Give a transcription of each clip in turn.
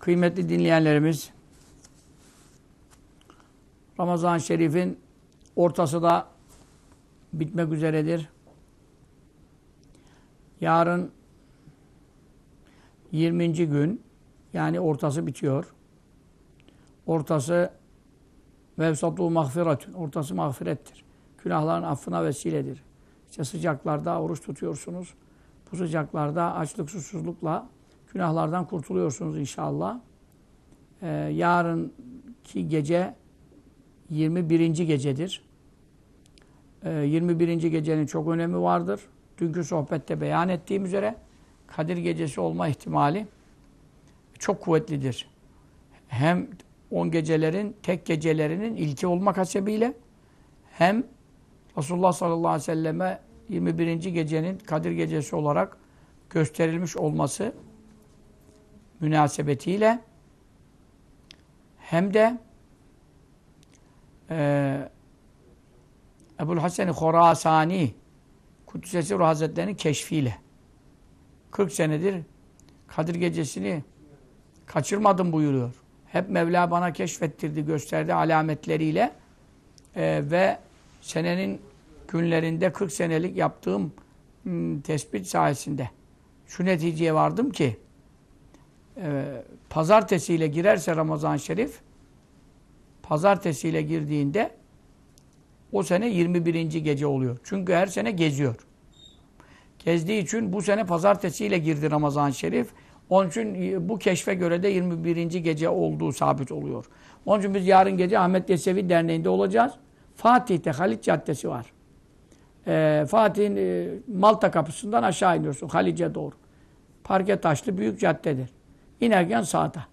Kıymetli dinleyenlerimiz, Ramazan-ı Şerif'in ortası da bitmek üzeredir. Yarın 20. gün, yani ortası bitiyor. Ortası vevsatu mağfiretün. Ortası mağfirettir. Günahların affına vesiledir. İşte sıcaklarda oruç tutuyorsunuz. Bu sıcaklarda açlık susuzlukla günahlardan kurtuluyorsunuz inşallah. Ee, yarınki gece 21. gecedir. Ee, 21. gecenin çok önemi vardır. Dünkü sohbette beyan ettiğim üzere Kadir gecesi olma ihtimali çok kuvvetlidir. Hem 10 gecelerin tek gecelerinin ilki olmak hasebiyle hem Resulullah sallallahu aleyhi ve selleme 21. gecenin Kadir gecesi olarak gösterilmiş olması münasebetiyle hem de e, Ebu'l Hasan-ı Khorasani Kuddisesi Ruh Hazretleri'nin keşfiyle 40 senedir Kadir gecesini kaçırmadım buyuruyor. Hep Mevla bana keşfettirdi, gösterdi alametleriyle e, ve senenin günlerinde 40 senelik yaptığım m, tespit sayesinde şu neticeye vardım ki e, pazartesiyle girerse Ramazan Şerif pazartesiyle girdiğinde o sene 21. gece oluyor. Çünkü her sene geziyor. Gezdiği için bu sene pazartesiyle girdi Ramazan Şerif. Onun için bu keşfe göre de 21. gece olduğu sabit oluyor. Onun için biz yarın gece Ahmet Yesevi Derneği'nde olacağız. Fatih'te Halit Caddesi var. Ee, Fatih'in e, Malta kapısından aşağı iniyorsun Halice doğru. Parke taşlı büyük caddedir. İnerken sağda.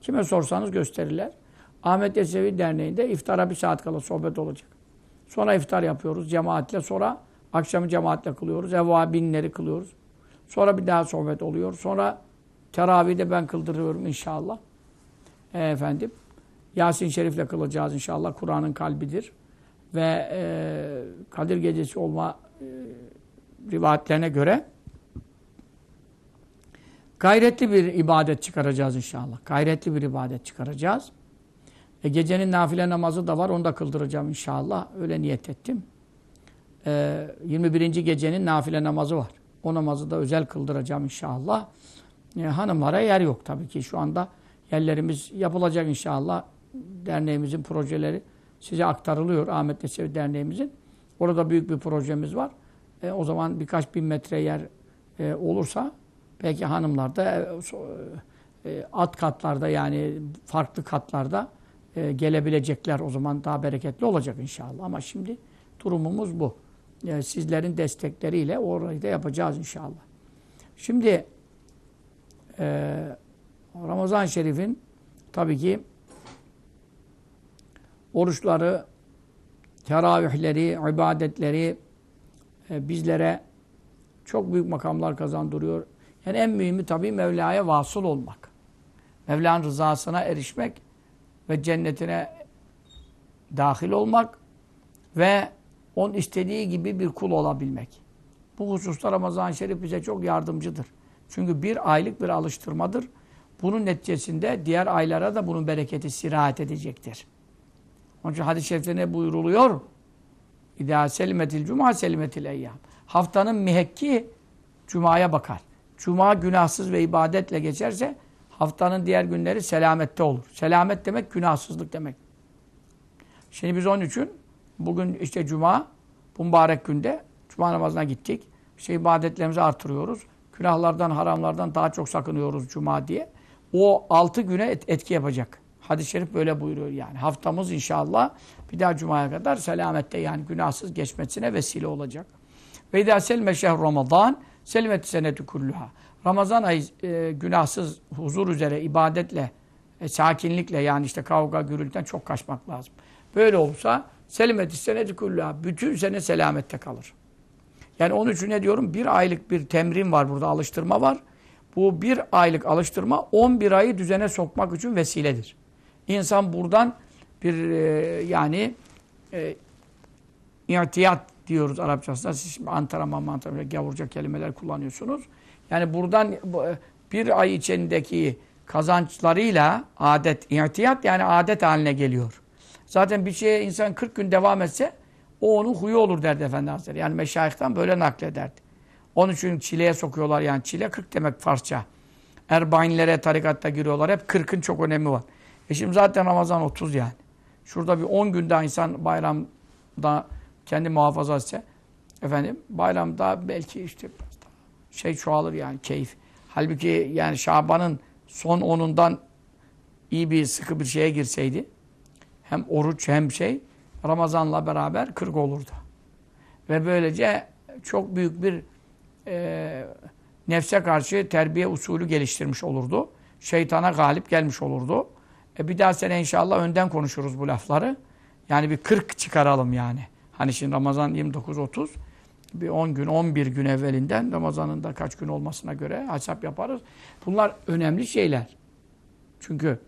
Kime sorsanız gösterirler. Ahmet Yesevi Derneği'nde iftara bir saat kala sohbet olacak. Sonra iftar yapıyoruz cemaatle. Sonra akşamı cemaatle kılıyoruz. Evvabinleri kılıyoruz. Sonra bir daha sohbet oluyor. Sonra teravihde ben kıldırıyorum inşallah. E, efendim. Yasin Şerif'le kılacağız inşallah. Kur'an'ın kalbidir. Ve e, Kadir Gecesi olma e, rivayetlerine göre gayretli bir ibadet çıkaracağız inşallah. Gayretli bir ibadet çıkaracağız. E, gecenin nafile namazı da var. Onu da kıldıracağım inşallah. Öyle niyet ettim. E, 21. gecenin nafile namazı var. O namazı da özel kıldıracağım inşallah. E, hanımlara yer yok tabii ki. Şu anda yerlerimiz yapılacak inşallah. Derneğimizin projeleri size aktarılıyor. Ahmet Nesevi Derneğimizin. Orada büyük bir projemiz var. E, o zaman birkaç bin metre yer e, olursa belki hanımlar da e, e, alt katlarda yani farklı katlarda e, gelebilecekler. O zaman daha bereketli olacak inşallah. Ama şimdi durumumuz bu. Sizlerin destekleriyle orayı da yapacağız inşallah. Şimdi Ramazan-ı Şerif'in tabii ki oruçları, teravihleri, ibadetleri bizlere çok büyük makamlar kazandırıyor. Yani en mühimi tabii Mevla'ya vasıl olmak. Mevla'nın rızasına erişmek ve cennetine dahil olmak ve onun istediği gibi bir kul olabilmek. Bu hususta Ramazan-ı Şerif bize çok yardımcıdır. Çünkü bir aylık bir alıştırmadır. Bunun neticesinde diğer aylara da bunun bereketi sirayet edecektir. Onun için hadis-i şerifte ne buyuruluyor? İdâ selimetil cuma selimetil eyyâm. Haftanın mihekki cumaya bakar. Cuma günahsız ve ibadetle geçerse haftanın diğer günleri selamette olur. Selamet demek günahsızlık demek. Şimdi biz onun için bugün işte cuma bu mübarek günde cuma namazına gittik. İşte ibadetlerimizi artırıyoruz. Günahlardan, haramlardan daha çok sakınıyoruz cuma diye. O altı güne etki yapacak. Hadis-i şerif böyle buyuruyor yani. Haftamız inşallah bir daha cumaya kadar selamette yani günahsız geçmesine vesile olacak. Ve idâ selme şehr Ramazan selmet senetü kulluha. Ramazan ayı e, günahsız, huzur üzere, ibadetle, e, sakinlikle yani işte kavga, gürültüden çok kaçmak lazım. Böyle olsa selimeti senedi kullaha. Bütün sene selamette kalır. Yani onun için ne diyorum? Bir aylık bir temrin var burada, alıştırma var. Bu bir aylık alıştırma 11 ayı düzene sokmak için vesiledir. İnsan buradan bir e, yani e, İhtiyat diyoruz Arapçasında. Siz şimdi antrenman, mantrenman, gavurca kelimeler kullanıyorsunuz. Yani buradan bir ay içindeki kazançlarıyla adet, ihtiyat yani adet haline geliyor. Zaten bir şeye insan 40 gün devam etse o onun huyu olur derdi Efendi Hazretleri. Yani meşayihten böyle naklederdi. Onun için çileye sokuyorlar yani çile 40 demek Farsça. Erbainlere tarikatta giriyorlar. Hep 40'ın çok önemi var. E şimdi zaten Ramazan 30 yani. Şurada bir 10 gün daha insan bayramda kendi muhafaza etse efendim bayramda belki işte şey çoğalır yani keyif. Halbuki yani Şaban'ın son onundan iyi bir sıkı bir şeye girseydi hem oruç hem şey Ramazan'la beraber 40 olurdu. Ve böylece çok büyük bir e, nefse karşı terbiye usulü geliştirmiş olurdu. Şeytana galip gelmiş olurdu. E bir daha sene inşallah önden konuşuruz bu lafları. Yani bir 40 çıkaralım yani. Hani şimdi Ramazan 29-30 bir 10 gün, 11 gün evvelinden Ramazan'ın da kaç gün olmasına göre hesap yaparız. Bunlar önemli şeyler. Çünkü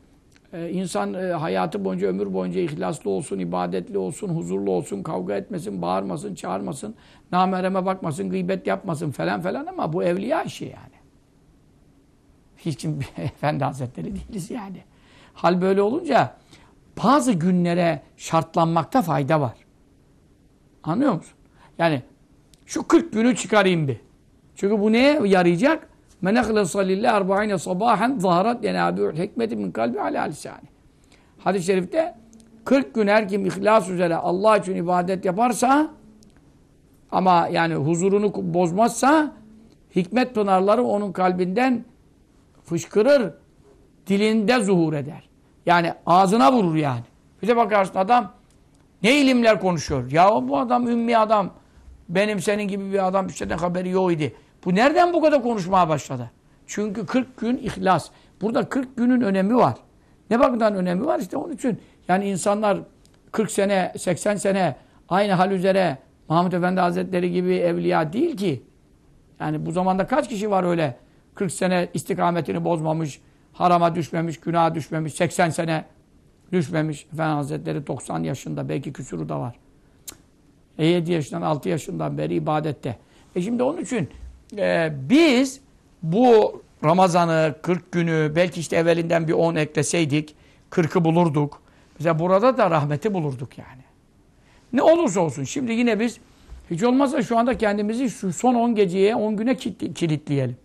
e, insan e, hayatı boyunca, ömür boyunca ihlaslı olsun, ibadetli olsun, huzurlu olsun, kavga etmesin, bağırmasın, çağırmasın, namereme bakmasın, gıybet yapmasın falan falan ama bu evliya işi yani. Hiç kim Efendi Hazretleri değiliz yani. Hal böyle olunca bazı günlere şartlanmakta fayda var. Anlıyor musun? Yani şu 40 günü çıkarayım bir. Çünkü bu neye yarayacak? Men ehlesa lillahi arba'ine sabahen zaharat yenabi'ul hikmeti min kalbi ala lisani. Hadis-i şerifte 40 gün her kim ihlas üzere Allah için ibadet yaparsa ama yani huzurunu bozmazsa hikmet pınarları onun kalbinden fışkırır, dilinde zuhur eder. Yani ağzına vurur yani. Bir de bakarsın adam ne ilimler konuşuyor. Ya bu adam ümmi adam. Benim senin gibi bir adam bir şeyden haberi yok idi. Bu nereden bu kadar konuşmaya başladı? Çünkü 40 gün ihlas. Burada 40 günün önemi var. Ne bakımdan önemi var? İşte onun için. Yani insanlar 40 sene, 80 sene aynı hal üzere Mahmud Efendi Hazretleri gibi evliya değil ki. Yani bu zamanda kaç kişi var öyle 40 sene istikametini bozmamış, harama düşmemiş, günaha düşmemiş, 80 sene düşmemiş. Efendi Hazretleri 90 yaşında, belki küsuru da var. E 7 yaşından 6 yaşından beri ibadette. E şimdi onun için e, biz bu Ramazan'ı, 40 günü, belki işte evvelinden bir 10 ekleseydik, 40'ı bulurduk. Mesela burada da rahmeti bulurduk yani. Ne olursa olsun. Şimdi yine biz hiç olmazsa şu anda kendimizi şu son 10 geceye, 10 güne kilitleyelim.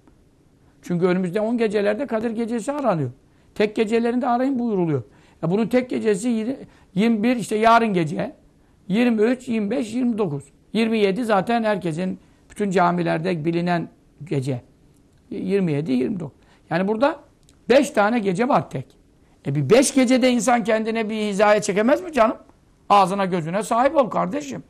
Çünkü önümüzde 10 gecelerde Kadir Gecesi aranıyor. Tek gecelerinde arayın buyuruluyor. Ya bunun tek gecesi 21 işte yarın gece. 23, 25, 29. 27 zaten herkesin bütün camilerde bilinen gece. 27, 29. Yani burada 5 tane gece var tek. E bir 5 gecede insan kendine bir hizaya çekemez mi canım? Ağzına gözüne sahip ol kardeşim.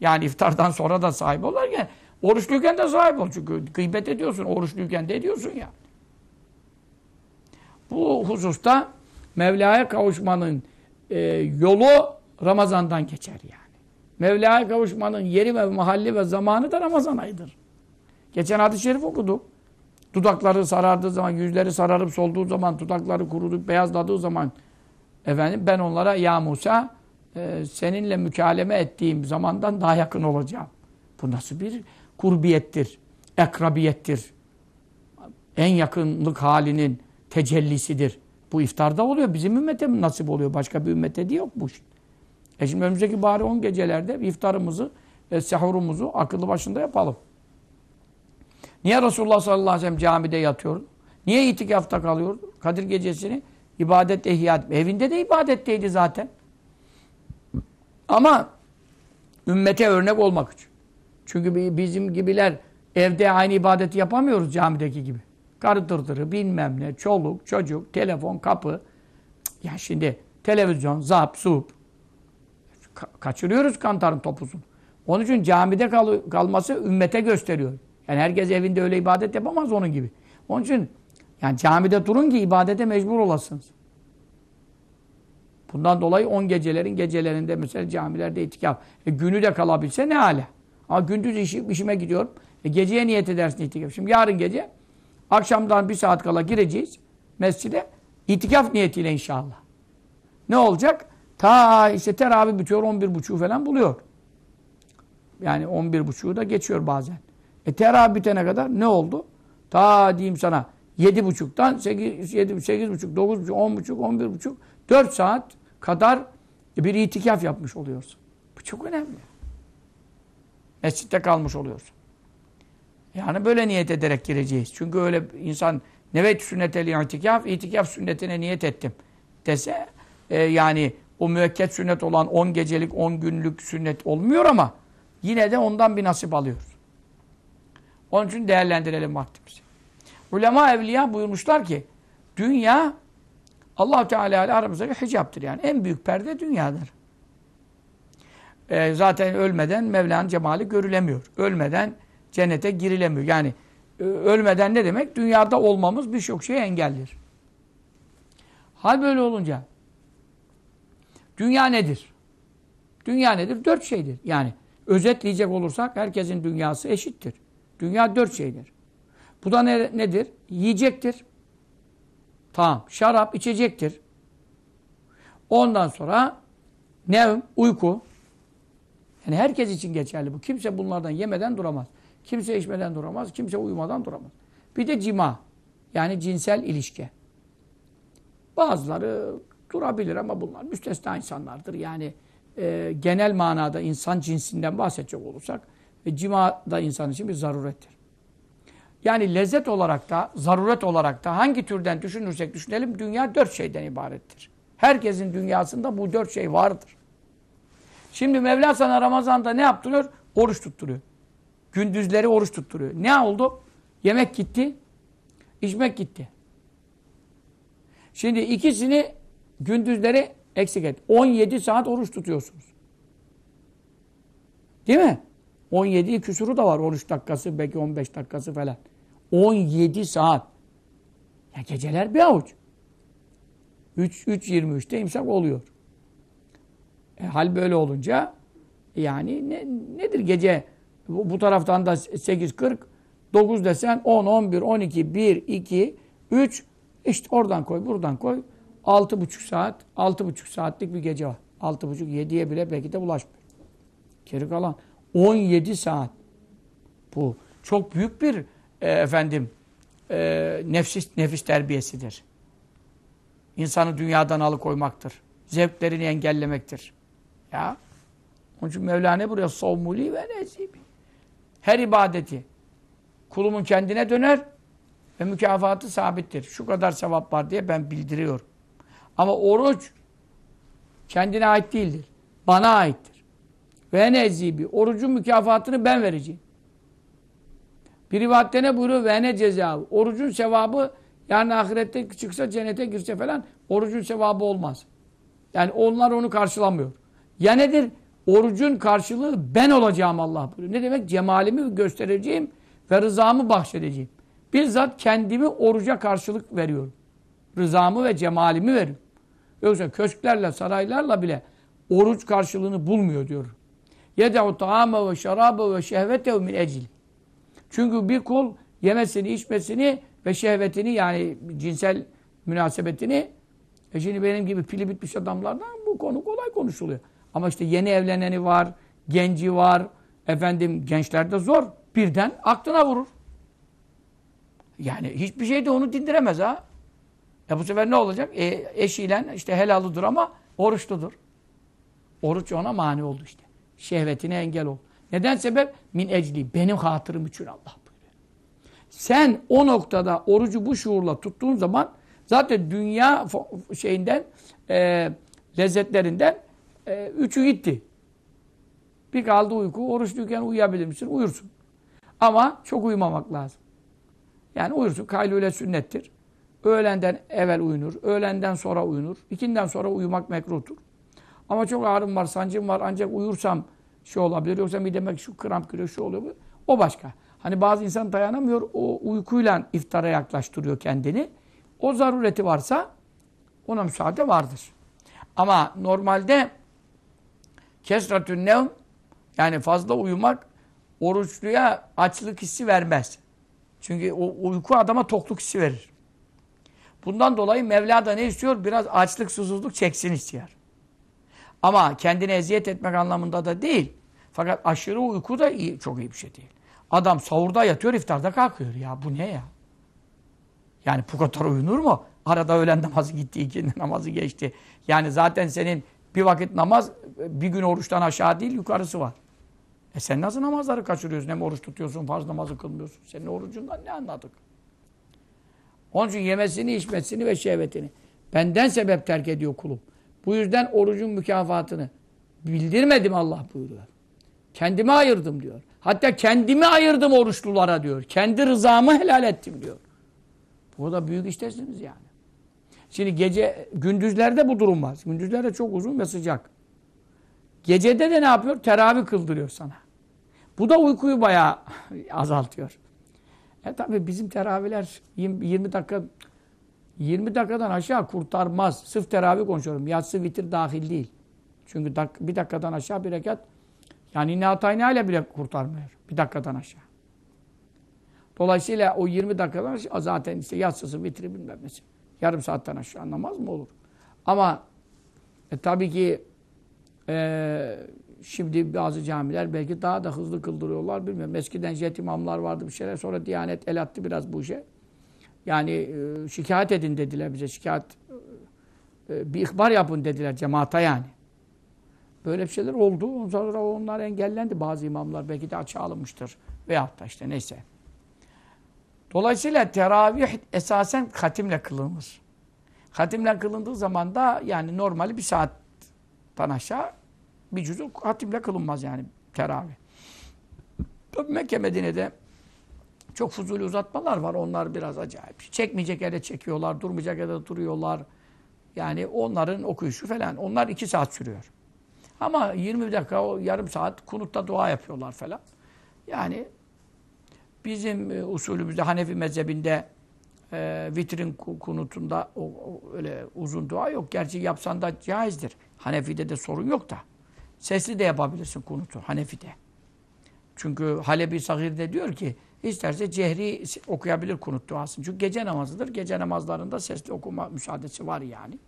Yani iftardan sonra da sahip olarken oruçluyken de sahip ol. Çünkü gıybet ediyorsun. Oruçluyken de ediyorsun ya. Bu hususta Mevla'ya kavuşmanın e, yolu Ramazan'dan geçer yani. Mevla'ya kavuşmanın yeri ve mahalli ve zamanı da Ramazan ayıdır. Geçen hadis-i şerif okuduk. Dudakları sarardığı zaman, yüzleri sararıp solduğu zaman, dudakları kurudup beyazladığı zaman efendim ben onlara ya Musa e, seninle mükaleme ettiğim zamandan daha yakın olacağım. Bu nasıl bir kurbiyettir, ekrabiyettir. En yakınlık halinin tecellisidir. Bu iftarda oluyor. Bizim ümmete nasip oluyor? Başka bir ümmete de yok bu iş. E şimdi önümüzdeki bari 10 gecelerde iftarımızı, e, sahurumuzu akıllı başında yapalım. Niye Resulullah sallallahu aleyhi ve sellem camide yatıyor? Niye itikafta kalıyor? Kadir gecesini ibadet ihya Evinde de ibadetteydi zaten. Ama ümmete örnek olmak için. Çünkü bizim gibiler evde aynı ibadeti yapamıyoruz camideki gibi. Karı dırdırı, bilmem ne, çoluk, çocuk, telefon, kapı. Ya şimdi televizyon, zap, sup. Ka kaçırıyoruz kantarın topuzunu. Onun için camide kal kalması ümmete gösteriyor. Yani herkes evinde öyle ibadet yapamaz onun gibi. Onun için yani camide durun ki ibadete mecbur olasınız. Bundan dolayı 10 gecelerin gecelerinde mesela camilerde itikaf. E, günü de kalabilse ne hale. Ama gündüz işi, işime gidiyorum. E, geceye niyet edersin itikaf. Şimdi yarın gece akşamdan bir saat kala gireceğiz mescide. itikaf niyetiyle inşallah. Ne olacak? Ta işte teravih bitiyor 11.30 falan buluyor. Yani 11.30'u da geçiyor bazen. E teravih bitene kadar ne oldu? Ta diyeyim sana 7.30'dan 8, 7, 8.30, 9.30, 10.30, 11.30 4 saat kadar bir itikaf yapmış oluyorsun. Bu çok önemli. Mescitte kalmış oluyorsun. Yani böyle niyet ederek gireceğiz. Çünkü öyle insan nevet sünneteli itikaf, itikaf sünnetine niyet ettim dese e, yani o müekket sünnet olan 10 gecelik, 10 günlük sünnet olmuyor ama yine de ondan bir nasip alıyoruz. Onun için değerlendirelim vaktimizi. Ulema evliya buyurmuşlar ki dünya allah Teala ile aramızdaki hicaptır yani. En büyük perde dünyadır. E, zaten ölmeden Mevla'nın cemali görülemiyor. Ölmeden cennete girilemiyor. Yani e, ölmeden ne demek? Dünyada olmamız birçok şeye engellir. Hal böyle olunca dünya nedir? Dünya nedir? Dört şeydir. Yani özetleyecek olursak herkesin dünyası eşittir. Dünya dört şeydir. Bu da ne, nedir? Yiyecektir. Tamam. Şarap, içecektir. Ondan sonra nevm, uyku. Yani herkes için geçerli bu. Kimse bunlardan yemeden duramaz. Kimse içmeden duramaz. Kimse uyumadan duramaz. Bir de cima. Yani cinsel ilişki. Bazıları durabilir ama bunlar müstesna insanlardır. Yani e, genel manada insan cinsinden bahsedecek olursak e, cima da insan için bir zarurettir. Yani lezzet olarak da, zaruret olarak da hangi türden düşünürsek düşünelim dünya dört şeyden ibarettir. Herkesin dünyasında bu dört şey vardır. Şimdi Mevla sana Ramazan'da ne yaptırıyor? Oruç tutturuyor. Gündüzleri oruç tutturuyor. Ne oldu? Yemek gitti, içmek gitti. Şimdi ikisini gündüzleri eksik et. 17 saat oruç tutuyorsunuz. Değil mi? 17 küsuru da var. 13 dakikası, belki 15 dakikası falan. 17 saat. Ya geceler bir avuç. 3.23'te imsak oluyor. E, hal böyle olunca yani ne, nedir gece bu, bu taraftan da 8.40 9 desen 10, 11, 12, 1, 2, 3 işte oradan koy, buradan koy. 6,5 saat, 6,5 saatlik bir gece var. 6,5, 7'ye bile belki de ulaşmıyor. Geri kalan 17 saat. Bu çok büyük bir e, efendim e, nefis, nefis terbiyesidir. İnsanı dünyadan alıkoymaktır. Zevklerini engellemektir. Ya. Onun için Mevlana buraya savmuli ve nezibi. Her ibadeti kulumun kendine döner ve mükafatı sabittir. Şu kadar sevap var diye ben bildiriyorum. Ama oruç kendine ait değildir. Bana aittir. Ve nezibi. Orucun mükafatını ben vereceğim. Bir rivayette ne buyuruyor? Ve ne cezabı. Orucun sevabı yani ahirette çıksa cennete girse falan orucun sevabı olmaz. Yani onlar onu karşılamıyor. Ya nedir? Orucun karşılığı ben olacağım Allah buyuruyor. Ne demek? Cemalimi göstereceğim ve rızamı bahşedeceğim. Bizzat kendimi oruca karşılık veriyorum. Rızamı ve cemalimi veriyorum. Yoksa köşklerle, saraylarla bile oruç karşılığını bulmuyor diyor. Yede'u ta'ame ve şarabe ve şehvetehu min ecil. Çünkü bir kul yemesini, içmesini ve şehvetini yani cinsel münasebetini e şimdi benim gibi pili bitmiş adamlardan bu konu kolay konuşuluyor. Ama işte yeni evleneni var, genci var, efendim gençlerde zor. Birden aklına vurur. Yani hiçbir şey de onu dindiremez ha. E bu sefer ne olacak? E, eşiyle işte helalıdır ama oruçludur. Oruç ona mani oldu işte. Şehvetine engel oldu. Neden sebep? Min ecli. Benim hatırım için Allah buyuruyor. Sen o noktada orucu bu şuurla tuttuğun zaman zaten dünya şeyinden e, lezzetlerinden e, üçü gitti. Bir kaldı uyku. Oruçluyken uyuyabilir misin? Uyursun. Ama çok uyumamak lazım. Yani uyursun. Kaylule sünnettir. Öğlenden evvel uyunur. Öğlenden sonra uyunur. İkinden sonra uyumak mekruhtur. Ama çok ağrım var, sancım var ancak uyursam şey olabilir. Yoksa mideme şu kramp giriyor, şu oluyor. O başka. Hani bazı insan dayanamıyor, o uykuyla iftara yaklaştırıyor kendini. O zarureti varsa ona müsaade vardır. Ama normalde kesratün nevm yani fazla uyumak oruçluya açlık hissi vermez. Çünkü o uyku adama tokluk hissi verir. Bundan dolayı Mevla da ne istiyor? Biraz açlık, susuzluk çeksin istiyor. Ama kendine eziyet etmek anlamında da değil. Fakat aşırı uyku da iyi, çok iyi bir şey değil. Adam sahurda yatıyor, iftarda kalkıyor. Ya bu ne ya? Yani bu kadar uyunur mu? Arada öğlen namazı gitti, ikindi namazı geçti. Yani zaten senin bir vakit namaz bir gün oruçtan aşağı değil yukarısı var. E sen nasıl namazları kaçırıyorsun? Hem oruç tutuyorsun, farz namazı kılmıyorsun. Senin orucundan ne anladık? Onun için yemesini, içmesini ve şehvetini. Benden sebep terk ediyor kulum. Bu yüzden orucun mükafatını bildirmedim Allah buyuruyor. Kendime ayırdım diyor. Hatta kendimi ayırdım oruçlulara diyor. Kendi rızamı helal ettim diyor. Bu da büyük iştesiniz yani. Şimdi gece, gündüzlerde bu durum var. Gündüzlerde çok uzun ve sıcak. Gecede de ne yapıyor? Teravih kıldırıyor sana. Bu da uykuyu bayağı azaltıyor. E tabi bizim teravihler 20 dakika 20 dakikadan aşağı kurtarmaz. Sırf teravih konuşuyorum. Yatsı vitir dahil değil. Çünkü dak bir dakikadan aşağı bir rekat yani ne ile bile kurtarmıyor. Bir dakikadan aşağı. Dolayısıyla o 20 dakikadan aşağı zaten işte yatsısı vitri bilmem nesi. Yarım saatten aşağı anlamaz mı olur? Ama e, tabii ki e, şimdi bazı camiler belki daha da hızlı kıldırıyorlar bilmiyorum. Eskiden jet imamlar vardı bir şeyler. Sonra Diyanet el attı biraz bu işe. Yani e, şikayet edin dediler bize. Şikayet e, bir ihbar yapın dediler cemaata yani. Böyle bir şeyler oldu. Sonra onlar engellendi. Bazı imamlar belki de açığa alınmıştır. Veyahut da işte neyse. Dolayısıyla teravih esasen hatimle kılınır. Hatimle kılındığı zaman da yani normali bir saatten aşağı bir cüzü hatimle kılınmaz yani teravih. Mekke Medine'de çok fuzuli uzatmalar var. Onlar biraz acayip. Çekmeyecek yere çekiyorlar, durmayacak yere duruyorlar. Yani onların okuyuşu falan. Onlar iki saat sürüyor. Ama 20 dakika, o yarım saat kunutta dua yapıyorlar falan. Yani bizim e, usulümüzde Hanefi mezhebinde e, vitrin kunutunda o, o, öyle uzun dua yok. Gerçi yapsan da caizdir. Hanefi'de de sorun yok da. Sesli de yapabilirsin kunutu Hanefi'de. Çünkü Halebi Sahir'de diyor ki isterse cehri okuyabilir kunut duasını. Çünkü gece namazıdır. Gece namazlarında sesli okuma müsaadesi var yani.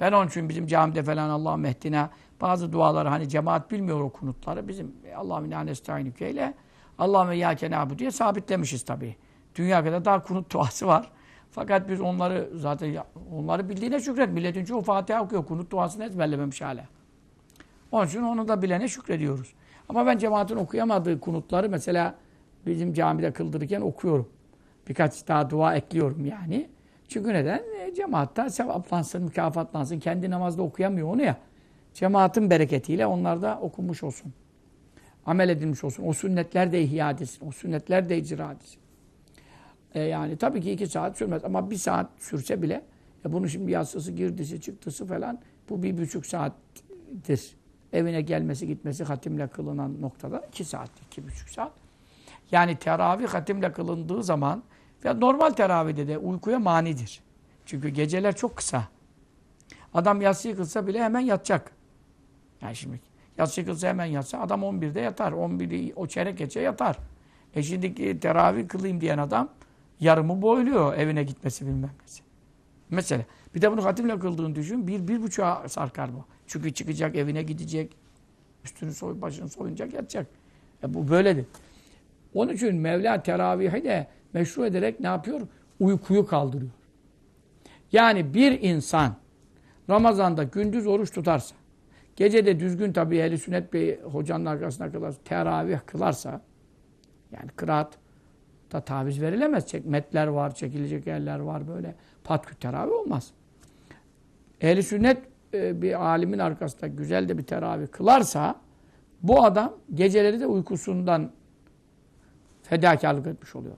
Ben onun için bizim camide falan Allah mehdine bazı duaları hani cemaat bilmiyor o kunutları. Bizim Allahümme inâ nesta'inüke ile Allahümme yâke nâbu diye sabitlemişiz tabii. Dünya kadar daha kunut duası var. Fakat biz onları zaten onları bildiğine şükret. Milletin çoğu Fatiha okuyor. Kunut duasını ezberlememiş hala. Onun için onu da bilene şükrediyoruz. Ama ben cemaatin okuyamadığı kunutları mesela bizim camide kıldırırken okuyorum. Birkaç daha dua ekliyorum yani. Çünkü neden? E, cemaatta sevaplansın, mükafatlansın. Kendi namazda okuyamıyor onu ya. Cemaatin bereketiyle onlar da okunmuş olsun. Amel edilmiş olsun. O sünnetler de ihya edilsin. O sünnetler de icra edilsin. E yani tabii ki iki saat sürmez ama bir saat sürse bile e bunun şimdi yatsısı, girdisi, çıktısı falan bu bir buçuk saattir. Evine gelmesi, gitmesi hatimle kılınan noktada iki saat, iki buçuk saat. Yani teravih hatimle kılındığı zaman ve normal teravihde de uykuya manidir. Çünkü geceler çok kısa. Adam yatsıyı kılsa bile hemen yatacak. Yani şimdi yatsı kılsa hemen yatsa adam 11'de yatar. 11'i o çeyrek geçe yatar. E şimdi teravih kılayım diyen adam yarımı boyluyor evine gitmesi bilmem nesi. Mesela bir de bunu hatimle kıldığını düşün. Bir, bir buçuğa sarkar bu. Çünkü çıkacak, evine gidecek. Üstünü soy, başını soyunacak, yatacak. E bu böyledir. Onun için Mevla teravihi de meşru ederek ne yapıyor? Uykuyu kaldırıyor. Yani bir insan Ramazan'da gündüz oruç tutarsa, gece de düzgün tabii ehli sünnet bir hocanın arkasına kadar teravih kılarsa, yani kıraat da taviz verilemez. Metler var, çekilecek yerler var böyle. Patkü teravih olmaz. Ehli sünnet e, bir alimin arkasında güzel de bir teravih kılarsa bu adam geceleri de uykusundan fedakarlık etmiş oluyor.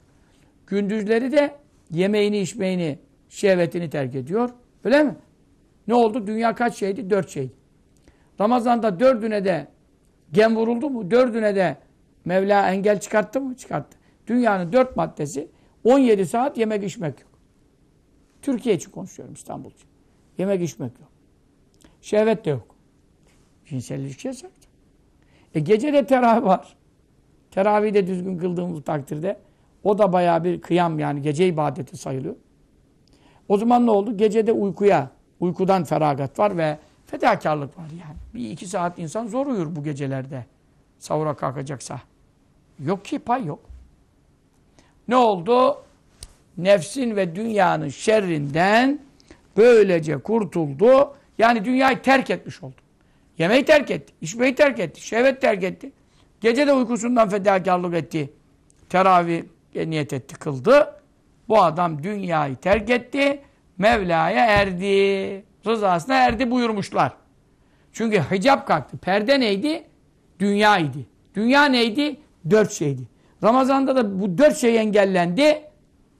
Gündüzleri de yemeğini, içmeğini, şehvetini terk ediyor. Öyle mi? Ne oldu? Dünya kaç şeydi? Dört şeydi. Ramazan'da dördüne de gem vuruldu mu? Dördüne de Mevla engel çıkarttı mı? Çıkarttı. Dünyanın dört maddesi 17 saat yemek içmek yok. Türkiye için konuşuyorum İstanbul için. Yemek içmek yok. Şehvet de yok. Cinsel ilişki yasak. E gece de teravih var. Teravih de düzgün kıldığımız takdirde o da bayağı bir kıyam yani gece ibadeti sayılıyor. O zaman ne oldu? Gecede uykuya, uykudan feragat var ve fedakarlık var yani. Bir iki saat insan zor uyur bu gecelerde. Sahura kalkacaksa. Yok ki pay yok. Ne oldu? Nefsin ve dünyanın şerrinden böylece kurtuldu. Yani dünyayı terk etmiş oldu. Yemeği terk etti, içmeyi terk etti, şehvet terk etti. Gece de uykusundan fedakarlık etti. Teravih niyet etti, kıldı. Bu adam dünyayı terk etti, Mevla'ya erdi. Rızasına erdi buyurmuşlar. Çünkü hicap kalktı. Perde neydi? Dünyaydı. Dünya neydi? Dört şeydi. Ramazan'da da bu dört şey engellendi.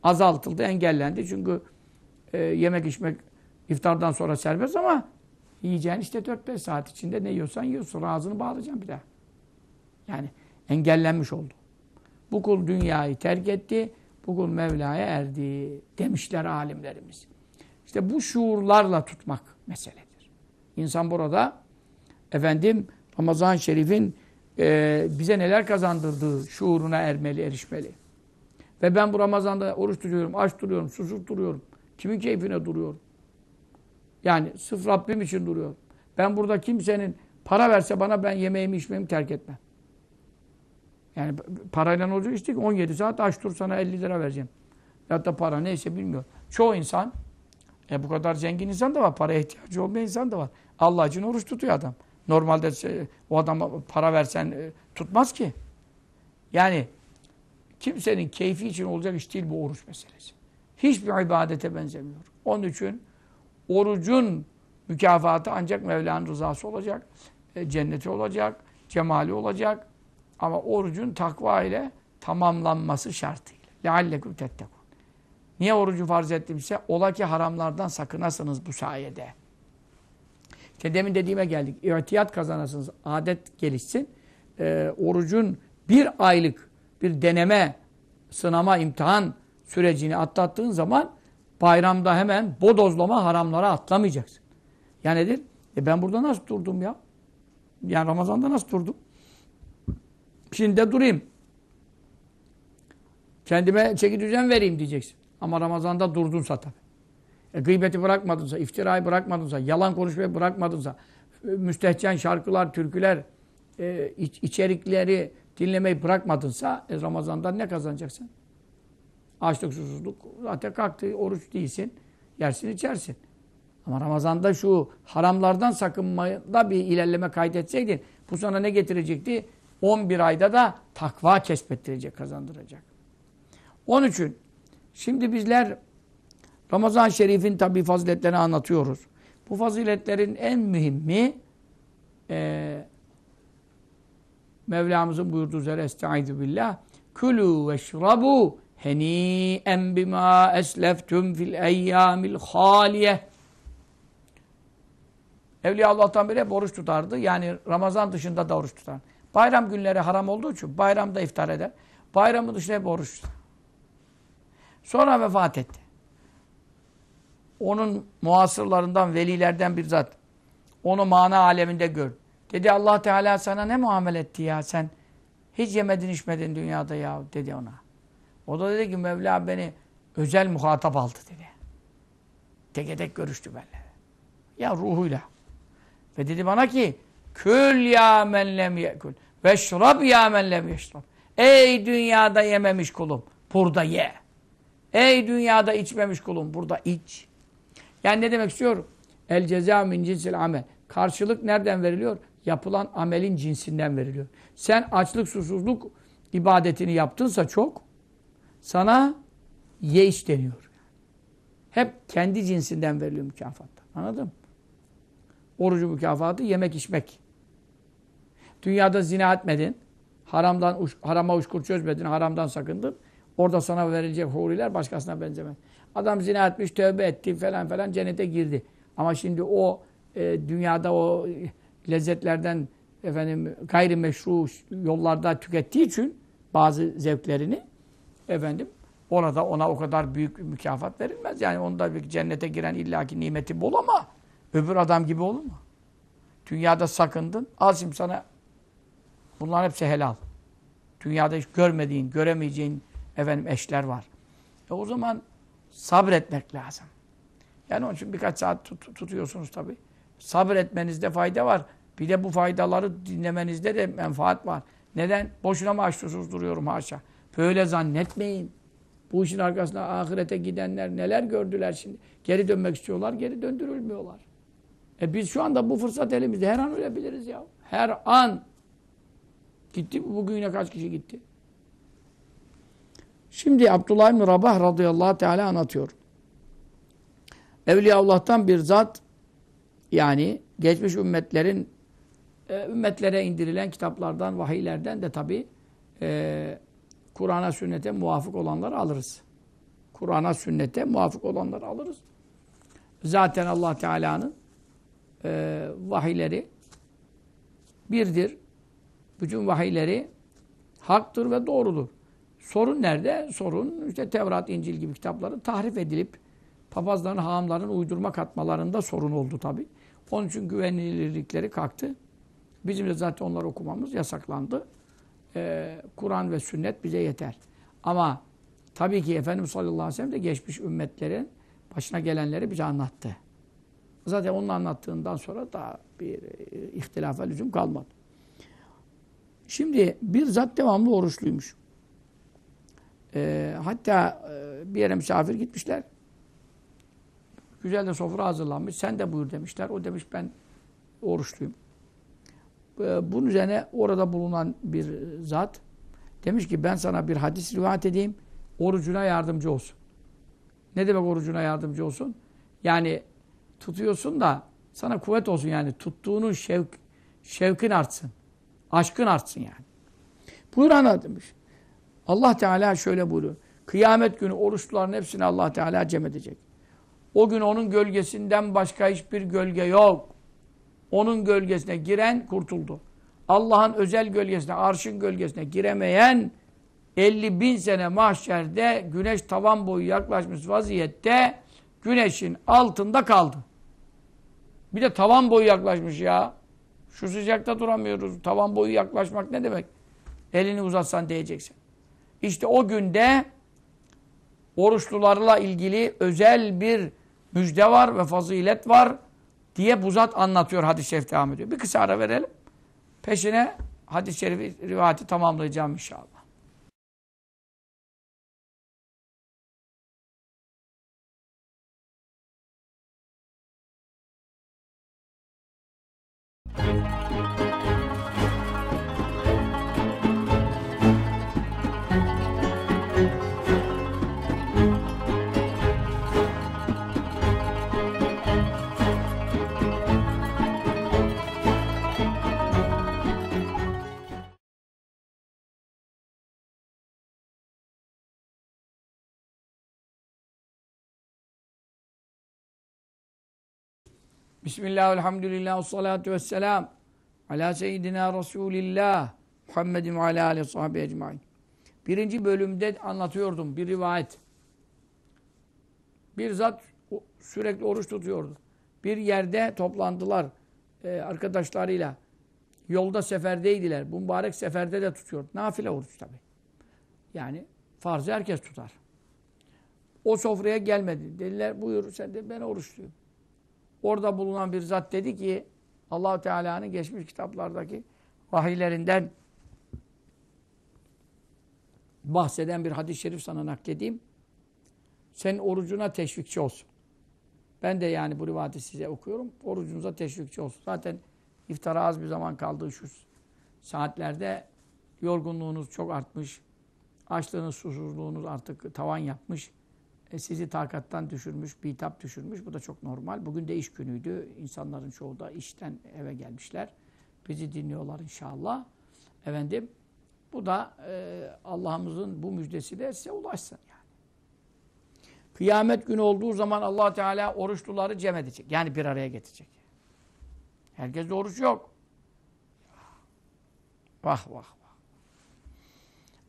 Azaltıldı, engellendi. Çünkü e, yemek içmek iftardan sonra serbest ama yiyeceğin işte 4-5 saat içinde ne yiyorsan yiyorsun. Ağzını bağlayacaksın bir daha. Yani engellenmiş oldu. Bu kul dünyayı terk etti. Bu kul Mevla'ya erdi. Demişler alimlerimiz. İşte bu şuurlarla tutmak meseledir. İnsan burada efendim Ramazan-ı Şerif'in e, bize neler kazandırdığı şuuruna ermeli, erişmeli. Ve ben bu Ramazan'da oruç tutuyorum, aç duruyorum, susuz duruyorum. Kimin keyfine duruyorum? Yani sırf Rabbim için duruyorum. Ben burada kimsenin para verse bana ben yemeğimi içmemi terk etmem. Yani parayla olacak işte 17 saat aç dur sana 50 lira vereceğim. Ya da para neyse bilmiyorum. Çoğu insan e bu kadar zengin insan da var. Paraya ihtiyacı olmayan insan da var. Allah için oruç tutuyor adam. Normalde şey, o adama para versen e, tutmaz ki. Yani kimsenin keyfi için olacak iş değil bu oruç meselesi. Hiçbir ibadete benzemiyor. Onun için orucun mükafatı ancak Mevla'nın rızası olacak. E, cenneti olacak. Cemali olacak. Ama orucun takva ile tamamlanması şartıyla. لَعَلَّكُمْ تَتَّقُونَ Niye orucu farz ettimse? Ola ki haramlardan sakınasınız bu sayede. İşte demin dediğime geldik. İhtiyat kazanasınız. Adet gelişsin. E, orucun bir aylık bir deneme, sınama, imtihan sürecini atlattığın zaman bayramda hemen bodozlama haramlara atlamayacaksın. Ya nedir? E ben burada nasıl durdum ya? Yani Ramazan'da nasıl durdum? Şimdi de durayım. Kendime çeki düzen vereyim diyeceksin. Ama Ramazan'da durdunsa tabii. E, gıybeti bırakmadınsa, iftirayı bırakmadınsa, yalan konuşmayı bırakmadınsa, müstehcen şarkılar, türküler, e, iç, içerikleri dinlemeyi bırakmadınsa e, Ramazan'dan ne kazanacaksın? Açlık, susuzluk. Zaten kalktı, oruç değilsin. Yersin, içersin. Ama Ramazan'da şu haramlardan sakınmada bir ilerleme kaydetseydin bu sana ne getirecekti? 11 ayda da takva kesbettirecek, kazandıracak. Onun için şimdi bizler Ramazan-ı Şerif'in tabi faziletlerini anlatıyoruz. Bu faziletlerin en mühimi e, Mevlamızın buyurduğu üzere Estaizu billah Külü ve şrabu heni'en bima esleftum fil eyyamil haliye Evliya Allah'tan hep oruç tutardı. Yani Ramazan dışında da oruç tutar. Bayram günleri haram olduğu için bayramda iftar eder. Bayramın dışında hep oruç tutar. Sonra vefat etti. Onun muasırlarından, velilerden bir zat. Onu mana aleminde gör. Dedi Allah Teala sana ne muamele etti ya sen? Hiç yemedin içmedin dünyada ya dedi ona. O da dedi ki Mevla beni özel muhatap aldı dedi. Tek tek görüştü benimle. Ya ruhuyla. Ve dedi bana ki Kül ya men lem yekul ve şrab ya men lem yeşrab. Ey dünyada yememiş kulum burada ye. Ey dünyada içmemiş kulum burada iç. Yani ne demek istiyorum? El ceza min cinsil amel. Karşılık nereden veriliyor? Yapılan amelin cinsinden veriliyor. Sen açlık, susuzluk ibadetini yaptınsa çok, sana ye iç deniyor. Hep kendi cinsinden veriliyor mükafatlar. Anladın mı? Orucu mükafatı yemek içmek. Dünyada zina etmedin. Haramdan harama uçkur çözmedin. Haramdan sakındın. Orada sana verilecek huriler başkasına benzemez. Adam zina etmiş, tövbe etti falan falan cennete girdi. Ama şimdi o e, dünyada o lezzetlerden efendim gayrimeşru yollarda tükettiği için bazı zevklerini efendim orada ona o kadar büyük mükafat verilmez. Yani onda bir cennete giren illaki nimeti bol ama öbür adam gibi olur mu? Dünyada sakındın. Al şimdi sana bunlar hepsi helal. Dünyada hiç görmediğin, göremeyeceğin efendim eşler var. E o zaman sabretmek lazım. Yani onun için birkaç saat tut, tutuyorsunuz tabii. Sabretmenizde fayda var. Bir de bu faydaları dinlemenizde de menfaat var. Neden? Boşuna mı açtısınız duruyorum haşa. Böyle zannetmeyin. Bu işin arkasında ahirete gidenler neler gördüler şimdi. Geri dönmek istiyorlar, geri döndürülmüyorlar. E biz şu anda bu fırsat elimizde. Her an ölebiliriz ya. Her an. Gitti mi? Bugün yine kaç kişi gitti? Şimdi Abdullah İbni Rabah radıyallahu teala anlatıyor. Evliyaullah'tan bir zat yani geçmiş ümmetlerin e, ümmetlere indirilen kitaplardan, vahiylerden de tabi e, Kur'an'a, sünnete muvafık olanları alırız. Kur'an'a, sünnete muvafık olanları alırız. Zaten Allah Teala'nın e, vahiyleri birdir. Bütün vahiyleri haktır ve doğrudur. Sorun nerede? Sorun işte Tevrat, İncil gibi kitapların tahrif edilip papazların, hahamların uydurma katmalarında sorun oldu tabi. Onun için güvenilirlikleri kalktı. Bizim de zaten onları okumamız yasaklandı. Ee, Kur'an ve sünnet bize yeter. Ama tabii ki Efendimiz sallallahu aleyhi ve sellem de geçmiş ümmetlerin başına gelenleri bize anlattı. Zaten onun anlattığından sonra daha bir e, ihtilafa lüzum kalmadı. Şimdi bir zat devamlı oruçluymuş. Ee, hatta e, bir yere misafir gitmişler. Güzel de sofra hazırlanmış. Sen de buyur demişler. O demiş ben oruçluyum. Ee, bunun üzerine orada bulunan bir zat demiş ki ben sana bir hadis rivayet edeyim. Orucuna yardımcı olsun. Ne demek orucuna yardımcı olsun? Yani tutuyorsun da sana kuvvet olsun yani. Tuttuğunun şevk, şevkin artsın. Aşkın artsın yani. Buyur ana demiş. Allah Teala şöyle buyuruyor. Kıyamet günü oruçluların hepsini Allah Teala cem edecek. O gün onun gölgesinden başka hiçbir gölge yok. Onun gölgesine giren kurtuldu. Allah'ın özel gölgesine, arşın gölgesine giremeyen 50 bin sene mahşerde güneş tavan boyu yaklaşmış vaziyette güneşin altında kaldı. Bir de tavan boyu yaklaşmış ya. Şu sıcakta duramıyoruz. Tavan boyu yaklaşmak ne demek? Elini uzatsan diyeceksin. İşte o günde oruçlularla ilgili özel bir müjde var ve fazilet var diye bu zat anlatıyor hadis-i şerif devam ediyor. Bir kısa ara verelim. Peşine hadis-i şerif rivayeti tamamlayacağım inşallah. Bismillah, elhamdülillah, salatu vesselam. Ala seyyidina Resulillah. Muhammedin ve ala aleyhi sahibi ecmain. Birinci bölümde anlatıyordum bir rivayet. Bir zat sürekli oruç tutuyordu. Bir yerde toplandılar e, arkadaşlarıyla. Yolda seferdeydiler. Bu mübarek seferde de tutuyor. Nafile oruç tabi. Yani farzı herkes tutar. O sofraya gelmedi. Dediler buyur sen de ben oruçluyum. Orada bulunan bir zat dedi ki allah Teala'nın geçmiş kitaplardaki vahiylerinden bahseden bir hadis-i şerif sana nakledeyim. Senin orucuna teşvikçi olsun. Ben de yani bu rivayeti size okuyorum. Orucunuza teşvikçi olsun. Zaten iftara az bir zaman kaldığı şu saatlerde yorgunluğunuz çok artmış. Açlığınız, susuzluğunuz artık tavan yapmış. E, sizi takattan düşürmüş, bitap düşürmüş. Bu da çok normal. Bugün de iş günüydü. İnsanların çoğu da işten eve gelmişler. Bizi dinliyorlar inşallah. Efendim, bu da e, Allah'ımızın bu müjdesi de size ulaşsın yani. Kıyamet günü olduğu zaman allah Teala oruçluları cem edecek. Yani bir araya getirecek. Herkes de oruç yok. Vah vah vah.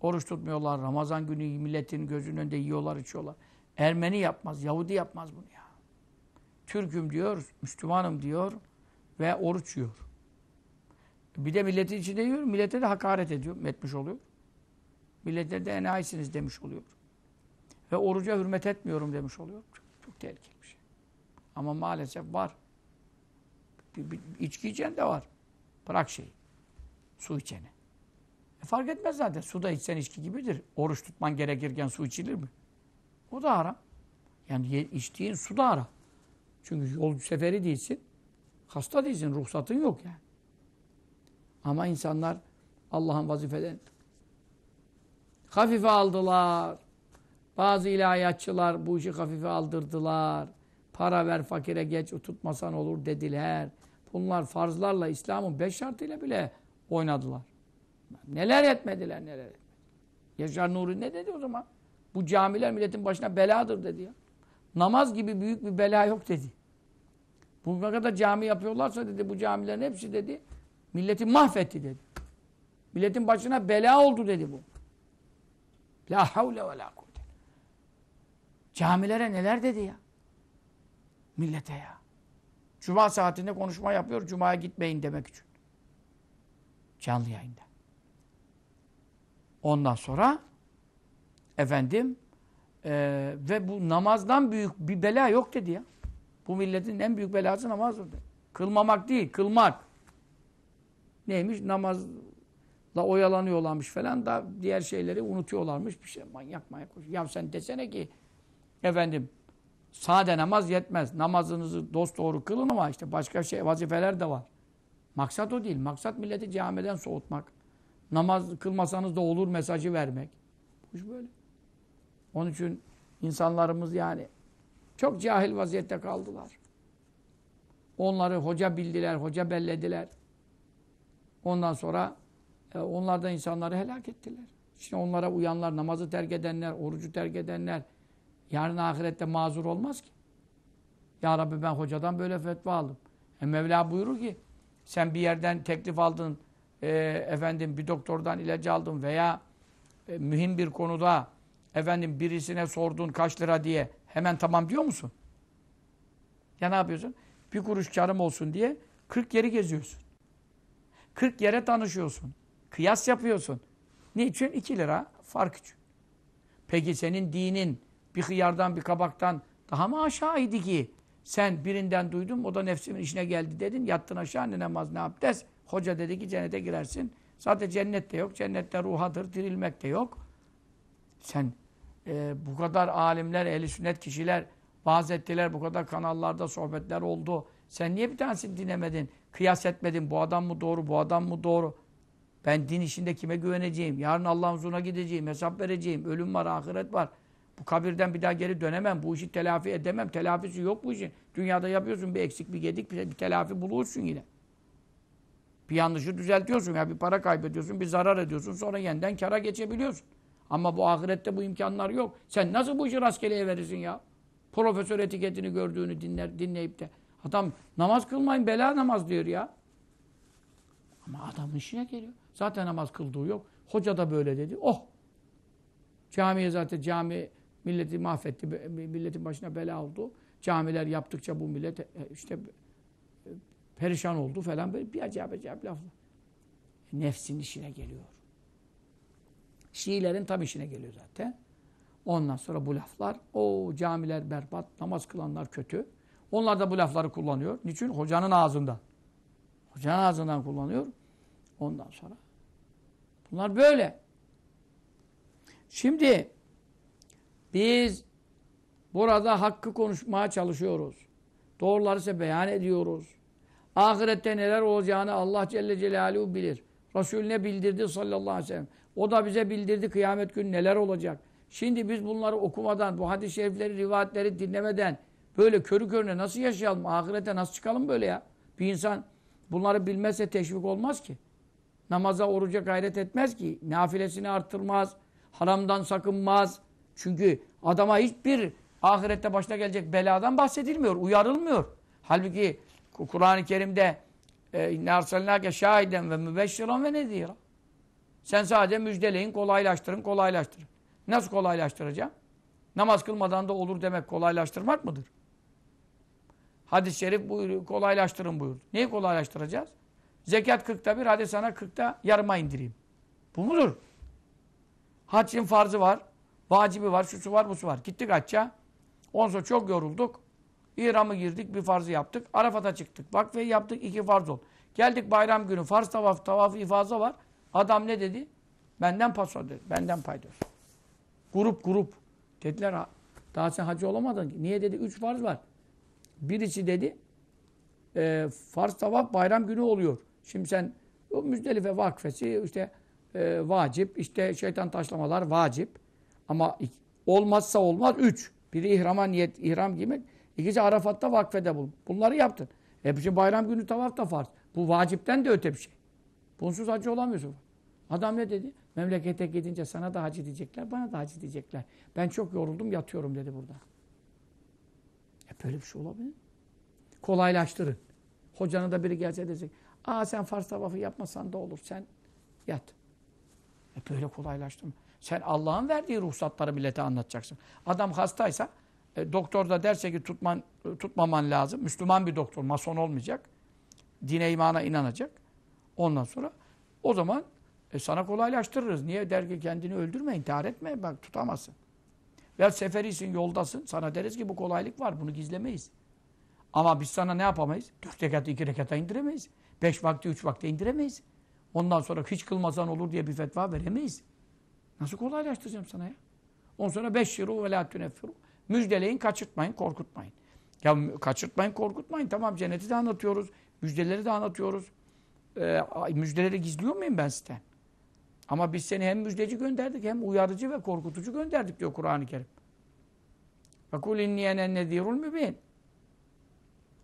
Oruç tutmuyorlar. Ramazan günü milletin gözünün önünde yiyorlar, içiyorlar. Ermeni yapmaz, Yahudi yapmaz bunu ya. Türk'üm diyor, Müslümanım diyor ve oruç yiyor. Bir de milletin içinde yiyor, millete de hakaret ediyor, etmiş oluyor. Millete de enayisiniz demiş oluyor. Ve oruca hürmet etmiyorum demiş oluyor. Çok, çok tehlikeli bir şey. Ama maalesef var. Bir, bir, içki içen de var. Bırak şeyi. Su içeni. E fark etmez zaten. Su da içsen içki gibidir. Oruç tutman gerekirken su içilir mi? O da haram. Yani içtiğin su da haram. Çünkü yol seferi değilsin. Hasta değilsin. Ruhsatın yok yani. Ama insanlar Allah'ın vazifeden hafife aldılar. Bazı ilahiyatçılar bu işi hafife aldırdılar. Para ver fakire geç tutmasan olur dediler. Bunlar farzlarla İslam'ın beş şartıyla bile oynadılar. Neler etmediler neler etmediler. Yaşar Nuri ne dedi o zaman? Bu camiler milletin başına beladır dedi ya. Namaz gibi büyük bir bela yok dedi. Bu kadar cami yapıyorlarsa dedi bu camilerin hepsi dedi milleti mahvetti dedi. Milletin başına bela oldu dedi bu. La havle ve la kuvvete. Camilere neler dedi ya? Millete ya. Cuma saatinde konuşma yapıyor. Cuma'ya gitmeyin demek için. Canlı yayında. Ondan sonra efendim e, ve bu namazdan büyük bir bela yok dedi ya. Bu milletin en büyük belası namazdır. Kılmamak değil, kılmak. Neymiş? Namazla oyalanıyorlarmış falan da diğer şeyleri unutuyorlarmış. Bir şey manyak manyak. Ya sen desene ki efendim sade namaz yetmez. Namazınızı dost doğru kılın ama işte başka şey vazifeler de var. Maksat o değil. Maksat milleti camiden soğutmak. Namaz kılmasanız da olur mesajı vermek. Bu iş böyle. Onun için insanlarımız yani çok cahil vaziyette kaldılar. Onları hoca bildiler, hoca bellediler. Ondan sonra e, onlar insanları helak ettiler. Şimdi onlara uyanlar, namazı terk edenler, orucu terk edenler yarın ahirette mazur olmaz ki. Ya Rabbi ben hocadan böyle fetva aldım. E Mevla buyurur ki sen bir yerden teklif aldın, e, efendim bir doktordan ilacı aldın veya e, mühim bir konuda efendim birisine sordun kaç lira diye hemen tamam diyor musun? Ya ne yapıyorsun? Bir kuruş karım olsun diye 40 yeri geziyorsun. 40 yere tanışıyorsun. Kıyas yapıyorsun. Niçin? 2 lira fark için. Peki senin dinin bir hıyardan bir kabaktan daha mı aşağıydı ki? Sen birinden duydun o da nefsimin işine geldi dedin. Yattın aşağı ne namaz ne abdest. Hoca dedi ki cennete girersin. Zaten cennette yok. Cennette ruhadır. Dirilmek de yok. Sen e, bu kadar alimler, ehli sünnet kişiler vaaz ettiler. Bu kadar kanallarda sohbetler oldu. Sen niye bir tanesini dinlemedin? Kıyas etmedin. Bu adam mı doğru, bu adam mı doğru? Ben din işinde kime güveneceğim? Yarın Allah'ın huzuruna gideceğim, hesap vereceğim. Ölüm var, ahiret var. Bu kabirden bir daha geri dönemem. Bu işi telafi edemem. Telafisi yok bu işin. Dünyada yapıyorsun bir eksik, bir gedik, bir, bir telafi bulursun yine. Bir yanlışı düzeltiyorsun. Ya bir para kaybediyorsun, bir zarar ediyorsun. Sonra yeniden kara geçebiliyorsun. Ama bu ahirette bu imkanlar yok. Sen nasıl bu işi rastgeleye verirsin ya? Profesör etiketini gördüğünü dinler, dinleyip de. Adam namaz kılmayın bela namaz diyor ya. Ama adamın işine geliyor. Zaten namaz kıldığı yok. Hoca da böyle dedi. Oh! Camiye zaten cami milleti mahvetti. Milletin başına bela oldu. Camiler yaptıkça bu millet e, işte e, perişan oldu falan. Böyle bir acayip acayip laflar. Nefsin işine geliyor. Şiilerin tam işine geliyor zaten. Ondan sonra bu laflar, o camiler berbat, namaz kılanlar kötü. Onlar da bu lafları kullanıyor. Niçin? Hocanın ağzından. Hocanın ağzından kullanıyor. Ondan sonra. Bunlar böyle. Şimdi biz burada hakkı konuşmaya çalışıyoruz. Doğruları ise beyan ediyoruz. Ahirette neler olacağını Allah Celle Celaluhu bilir. Resulüne bildirdi sallallahu aleyhi ve sellem. O da bize bildirdi kıyamet günü neler olacak. Şimdi biz bunları okumadan, bu hadis-i şerifleri, rivayetleri dinlemeden böyle körü körüne nasıl yaşayalım? Ahirete nasıl çıkalım böyle ya? Bir insan bunları bilmezse teşvik olmaz ki. Namaza, oruca gayret etmez ki. Nafilesini arttırmaz. Haramdan sakınmaz. Çünkü adama hiçbir ahirette başına gelecek beladan bahsedilmiyor. Uyarılmıyor. Halbuki Kur'an-ı Kerim'de اِنَّا اَرْسَلْنَاكَ شَاهِدًا ve mübeşşiran ve nedira. Sen sadece müjdeleyin, kolaylaştırın, kolaylaştırın. Nasıl kolaylaştıracağım? Namaz kılmadan da olur demek kolaylaştırmak mıdır? Hadis-i şerif buyuruyor, kolaylaştırın buyurdu. Neyi kolaylaştıracağız? Zekat 40'ta bir, hadi sana 40'ta yarıma indireyim. Bu mudur? Haccın farzı var, vacibi var, şusu var, busu var. Gittik hacca. Ondan çok yorulduk. İhramı girdik, bir farzı yaptık. Arafat'a çıktık. Vakfeyi yaptık, iki farz oldu. Geldik bayram günü, farz tavaf, tavaf ifazı var. Adam ne dedi? Benden paso dedi. Benden paydos. Grup grup. Dediler "Ha, daha sen hacı olamadın ki. Niye dedi? Üç farz var. Birisi dedi e, farz tavaf bayram günü oluyor. Şimdi sen o Müzdelife vakfesi işte e, vacip, işte şeytan taşlamalar vacip. Ama olmazsa olmaz üç. Biri ihrama niyet, ihram giymek. İkisi Arafat'ta vakfede bulun. Bunları yaptın. E şimdi bayram günü tavaf da farz. Bu vacipten de öte bir şey. Bunsuz hacı olamıyorsun. Adam ne dedi? Memlekete gidince sana da hacı diyecekler, bana da hacı diyecekler. Ben çok yoruldum, yatıyorum dedi burada. E böyle bir şey olabilir? Kolaylaştırın. Hocanın da biri gelse desek, aa sen farz tavafı yapmasan da olur, sen yat. E böyle kolaylaştırma. Sen Allah'ın verdiği ruhsatları millete anlatacaksın. Adam hastaysa, e, doktor da derse ki tutman, tutmaman lazım. Müslüman bir doktor, mason olmayacak. Dine imana inanacak. Ondan sonra o zaman e, sana kolaylaştırırız. Niye? Der ki kendini öldürme, intihar etme. Bak tutamazsın. Veya seferisin, yoldasın. Sana deriz ki bu kolaylık var. Bunu gizlemeyiz. Ama biz sana ne yapamayız? Dört rekatı iki rekata indiremeyiz. Beş vakti üç vakti indiremeyiz. Ondan sonra hiç kılmasan olur diye bir fetva veremeyiz. Nasıl kolaylaştıracağım sana ya? Ondan sonra beş şiru ve la tüneffiru. Müjdeleyin, kaçırtmayın, korkutmayın. Ya kaçırtmayın, korkutmayın. Tamam cenneti de anlatıyoruz. Müjdeleri de anlatıyoruz. Ay, müjdeleri gizliyor muyum ben sizden? Ama biz seni hem müjdeci gönderdik hem uyarıcı ve korkutucu gönderdik diyor Kur'an-ı Kerim. Kul inniyenen nezirul mübin.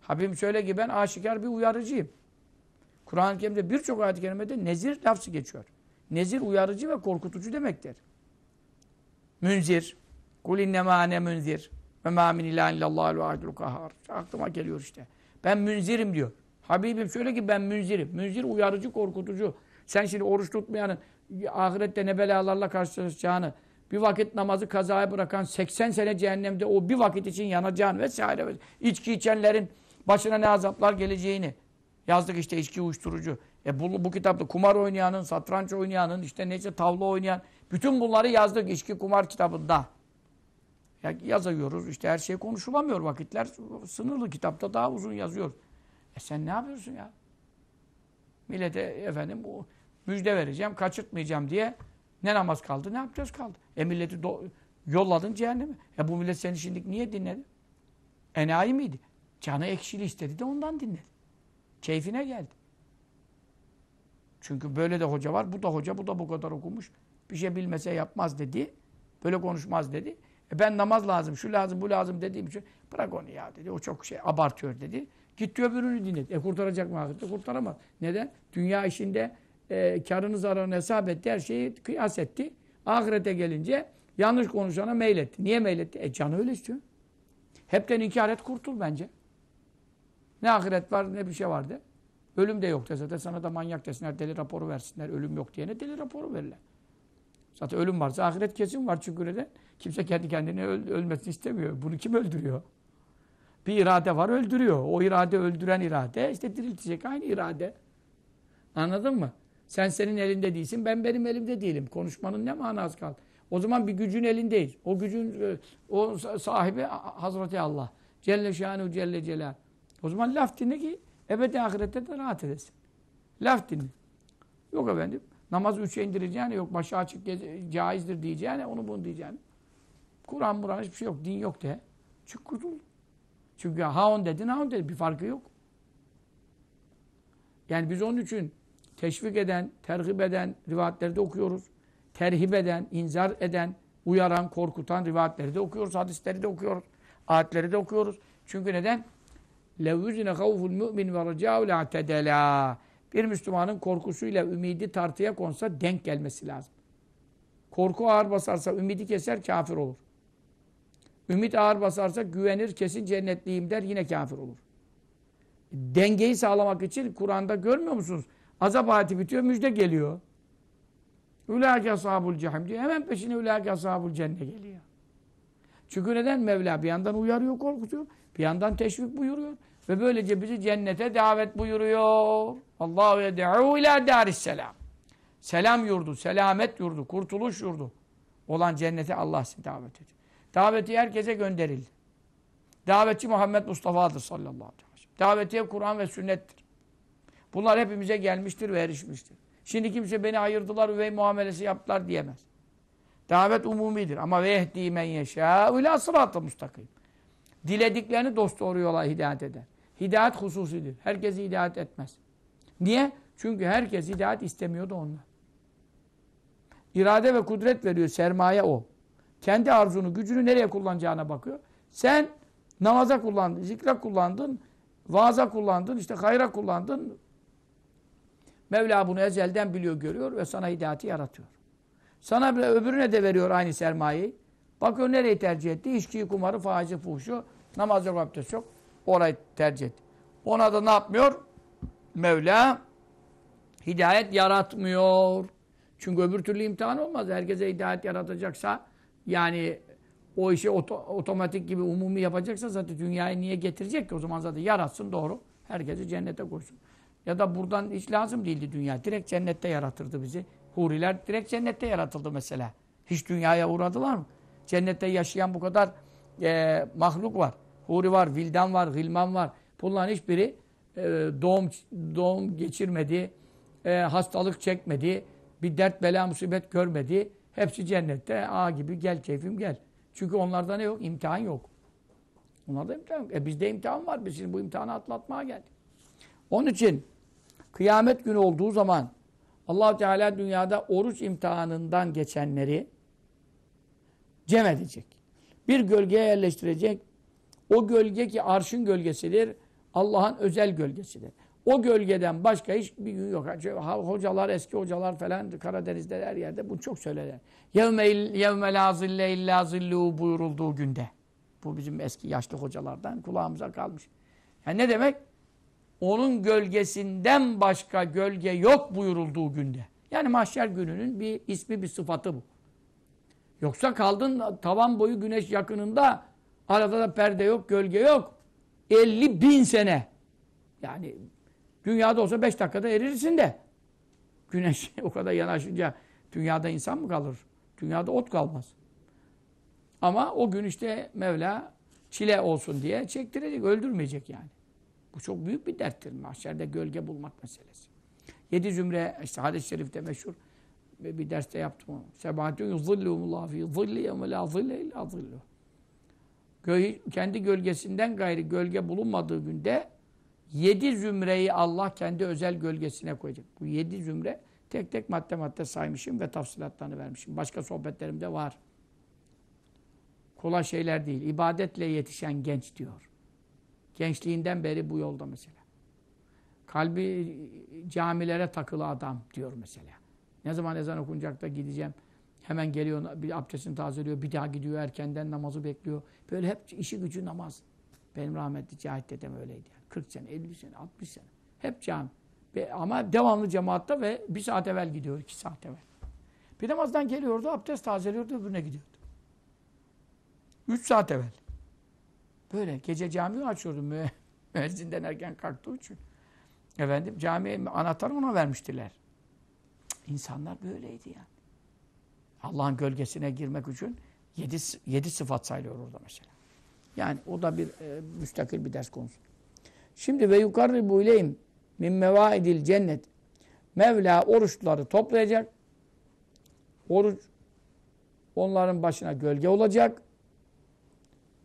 Habibim söyle ki ben aşikar bir uyarıcıyım. Kur'an-ı Kerim'de birçok ayet-i kerimede nezir lafzı geçiyor. Nezir uyarıcı ve korkutucu demektir. Münzir. Kul innema ane münzir. Ve ma min ilahen illallahu ahdul kahhar. Aklıma geliyor işte. Ben münzirim diyor. Habibim söyle ki ben münzirim. Münzir uyarıcı, korkutucu. Sen şimdi oruç tutmayanın ahirette ne belalarla karşılaşacağını, bir vakit namazı kazaya bırakan 80 sene cehennemde o bir vakit için yanacağını vesaire. vesaire. İçki içenlerin başına ne azaplar geleceğini yazdık işte içki uyuşturucu. E bu, bu kitapta kumar oynayanın, satranç oynayanın, işte neyse tavla oynayan bütün bunları yazdık içki kumar kitabında. Ya yazıyoruz işte her şey konuşulamıyor vakitler sınırlı kitapta daha uzun yazıyor. E sen ne yapıyorsun ya? Millete efendim bu müjde vereceğim, kaçırtmayacağım diye ne namaz kaldı, ne yapacağız kaldı. E milleti yolladın cehenneme. E bu millet seni şimdi niye dinledi? Enayi miydi? Canı ekşili istedi de ondan dinledi. Keyfine geldi. Çünkü böyle de hoca var, bu da hoca, bu da bu kadar okumuş. Bir şey bilmese yapmaz dedi. Böyle konuşmaz dedi. E ben namaz lazım, şu lazım, bu lazım dediğim için bırak onu ya dedi. O çok şey abartıyor dedi. Gitti öbürünü dinledi. E kurtaracak mı ahirette? Kurtaramaz. Neden? Dünya işinde e, karını zararını hesap etti. Her şeyi kıyas etti. Ahirete gelince yanlış konuşana meyletti. Niye meyletti? E canı öyle istiyor. Hepten inkar et kurtul bence. Ne ahiret var ne bir şey var de. Ölüm de yok de zaten sana da manyak desinler, deli raporu versinler. Ölüm yok diyene deli raporu verirler. Zaten ölüm varsa ahiret kesin var çünkü neden? Kimse kendi kendine öl- ölmesini istemiyor. Bunu kim öldürüyor? Bir irade var öldürüyor. O irade öldüren irade işte diriltecek aynı irade. Anladın mı? Sen senin elinde değilsin, ben benim elimde değilim. Konuşmanın ne manası kaldı? O zaman bir gücün elindeyiz. O gücün e, o sahibi Hazreti Allah. Celle şanu celle celal. O zaman laf dinle ki ebedi ahirette de rahat edesin. Laf dinle. Yok efendim. Namaz üçe indireceğine yok. Başı açık caizdir diyeceğine onu bunu diyeceğine. Kur'an Muran hiçbir şey yok. Din yok de. Çık kurtul. Çünkü ha on dedin ha on dedin. Bir farkı yok. Yani biz onun için teşvik eden, terhip eden rivayetleri de okuyoruz. Terhip eden, inzar eden, uyaran, korkutan rivayetleri de okuyoruz. Hadisleri de okuyoruz. Ayetleri de okuyoruz. Çünkü neden? لَوْيُزِنَ خَوْفُ الْمُؤْمِنِ وَرَجَاءُ لَاَعْتَدَلَا Bir Müslümanın korkusuyla ümidi tartıya konsa denk gelmesi lazım. Korku ağır basarsa, ümidi keser, kafir olur. Ümit ağır basarsa güvenir, kesin cennetliyim der, yine kafir olur. Dengeyi sağlamak için Kur'an'da görmüyor musunuz? Azap ayeti bitiyor, müjde geliyor. Ülâke ashabul cehim diyor. Hemen peşine ülâke ashabul cennet geliyor. Çünkü neden? Mevla bir yandan uyarıyor, korkutuyor. Bir yandan teşvik buyuruyor. Ve böylece bizi cennete davet buyuruyor. Allahu yed'u ila darisselam. Selam yurdu, selamet yurdu, kurtuluş yurdu olan cennete Allah sizi davet ediyor. Daveti herkese gönderildi. Davetçi Muhammed Mustafa'dır sallallahu aleyhi ve sellem. Davetiye Kur'an ve sünnettir. Bunlar hepimize gelmiştir ve erişmiştir. Şimdi kimse beni ayırdılar, üvey muamelesi yaptılar diyemez. Davet umumidir ama ve yehdi men yeşâ ila sıratı mustakim. Dilediklerini dost doğru yola hidayet eder. Hidayet hususidir. Herkesi hidayet etmez. Niye? Çünkü herkes hidayet istemiyordu onlar. İrade ve kudret veriyor. Sermaye o. Kendi arzunu, gücünü nereye kullanacağına bakıyor. Sen namaza kullandın, zikre kullandın, vaaza kullandın, işte hayra kullandın. Mevla bunu ezelden biliyor, görüyor ve sana hidayeti yaratıyor. Sana bir öbürüne de veriyor aynı sermayeyi. Bakıyor nereyi tercih etti? İçkiyi, kumarı, faizi, fuhuşu, namaz yok, abdest yok. Orayı tercih etti. Ona da ne yapmıyor? Mevla hidayet yaratmıyor. Çünkü öbür türlü imtihan olmaz. Herkese hidayet yaratacaksa yani o işi oto, otomatik gibi umumi yapacaksa zaten dünyayı niye getirecek ki? O zaman zaten yaratsın doğru. Herkesi cennete koysun. Ya da buradan hiç lazım değildi dünya. Direkt cennette yaratırdı bizi. Huriler direkt cennette yaratıldı mesela. Hiç dünyaya uğradılar mı? Cennette yaşayan bu kadar e, mahluk var. Huri var, vildan var, gilman var. Bunların hiçbiri e, doğum doğum geçirmedi, e, hastalık çekmedi, bir dert bela musibet görmedi. Hepsi cennette a gibi gel keyfim gel. Çünkü onlarda ne yok? İmtihan yok. Onlarda imtihan yok. E bizde imtihan var. Biz şimdi bu imtihanı atlatmaya geldik. Onun için kıyamet günü olduğu zaman allah Teala dünyada oruç imtihanından geçenleri cem edecek. Bir gölgeye yerleştirecek. O gölge ki arşın gölgesidir. Allah'ın özel gölgesidir. O gölgeden başka hiçbir gün yok. Hocalar, eski hocalar falan Karadeniz'de her yerde bunu çok söylerler. Yevme la zille illa zillu buyurulduğu günde. Bu bizim eski yaşlı hocalardan kulağımıza kalmış. Yani ne demek? Onun gölgesinden başka gölge yok buyurulduğu günde. Yani mahşer gününün bir ismi, bir sıfatı bu. Yoksa kaldın tavan boyu güneş yakınında arada da perde yok, gölge yok. 50 bin sene. Yani dünyada olsa 5 dakikada erirsin de. Güneş o kadar yanaşınca dünyada insan mı kalır? Dünyada ot kalmaz. Ama o gün işte Mevla çile olsun diye çektirecek, öldürmeyecek yani. Bu çok büyük bir derttir. Mahşerde gölge bulmak meselesi. Yedi zümre, işte hadis-i şerifte meşhur bir derste yaptım onu. Sebahatun yuzillûmullâhu fî zilli yevme lâ zille illâ zillû. Kendi gölgesinden gayri gölge bulunmadığı günde yedi zümreyi Allah kendi özel gölgesine koyacak. Bu yedi zümre tek tek madde madde saymışım ve tafsilatlarını vermişim. Başka sohbetlerimde var. Kolay şeyler değil. İbadetle yetişen genç diyor. Gençliğinden beri bu yolda mesela. Kalbi camilere takılı adam diyor mesela. Ne zaman ezan okunacak da gideceğim. Hemen geliyor, bir abdestini tazeliyor, bir daha gidiyor erkenden namazı bekliyor. Böyle hep işi gücü namaz. Benim rahmetli Cahit dedem öyleydi. Yani. 40 sene, 50 sene, 60 sene. Hep cami. Ama devamlı cemaatta ve bir saat evvel gidiyor, iki saat evvel. Bir namazdan geliyordu, abdest tazeliyordu, öbürüne gidiyordu. Üç saat evvel. Böyle gece camiyi açıyordu mü müezzinden erken kalktığı için. Efendim camiye anahtarı ona vermiştiler. İnsanlar böyleydi yani. Allah'ın gölgesine girmek için yedi, yedi sıfat sayılıyor orada mesela. Yani o da bir e, müstakil bir ders konusu. Şimdi ve yukarı bu ileyim min mevaidil cennet. Mevla oruçları toplayacak. Oruç onların başına gölge olacak.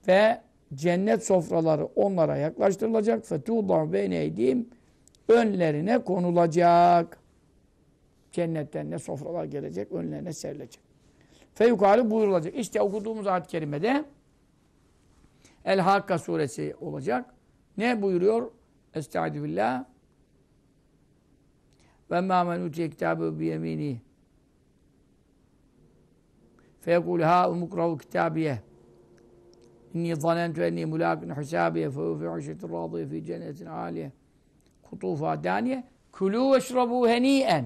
Ve cennet sofraları onlara yaklaştırılacak. Fetûdâ beyneydim önlerine konulacak. Cennetten ne sofralar gelecek, önlerine serilecek. Feyukâli buyurulacak. İşte okuduğumuz ayet-i kerimede El-Hakka suresi olacak. Ne buyuruyor? Estaizu billah. Ve mâ men utiye kitâbe bi yemînî. Feyekûl hâ umukrahu kitâbiye. İnni zanentu enni mulâkin hisâbiye fe fi uşetin râdiye fi cennetin âliye. Kutufa dâniye. Kulû veşrabû henîen.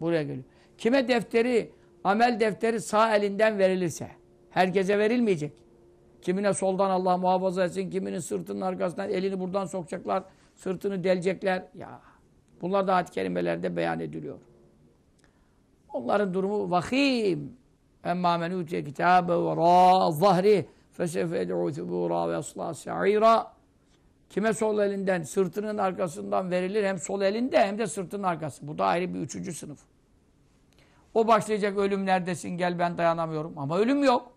Buraya geliyor. Kime defteri, amel defteri sağ elinden verilirse, herkese verilmeyecek. Kimine soldan Allah muhafaza etsin, kiminin sırtının arkasından elini buradan sokacaklar, sırtını delecekler. Ya bunlar da ayet-i kerimelerde beyan ediliyor. Onların durumu vahim. Emma men utiye kitabe ve ra zahri fesefe ed'u thubura ve asla sa'ira. Kime sol elinden, sırtının arkasından verilir hem sol elinde hem de sırtının arkası. Bu da ayrı bir üçüncü sınıf. O başlayacak ölüm neredesin gel ben dayanamıyorum. Ama ölüm yok.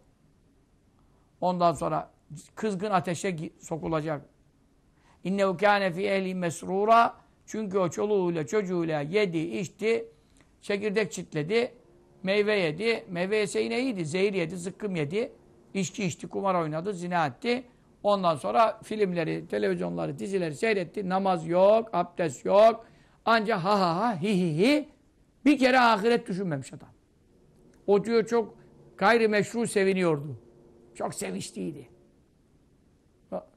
Ondan sonra kızgın ateşe sokulacak. İnnehu kâne fî ehli mesrûra çünkü o çoluğuyla çocuğuyla yedi, içti, çekirdek çitledi, meyve yedi. Meyve yese yine iyiydi. Zehir yedi, zıkkım yedi. içki içti, kumar oynadı, zina etti. Ondan sonra filmleri, televizyonları, dizileri seyretti. Namaz yok, abdest yok. Ancak ha ha ha, hi hi hi. Bir kere ahiret düşünmemiş adam. O diyor çok gayrimeşru seviniyordu. Çok sevinçliydi.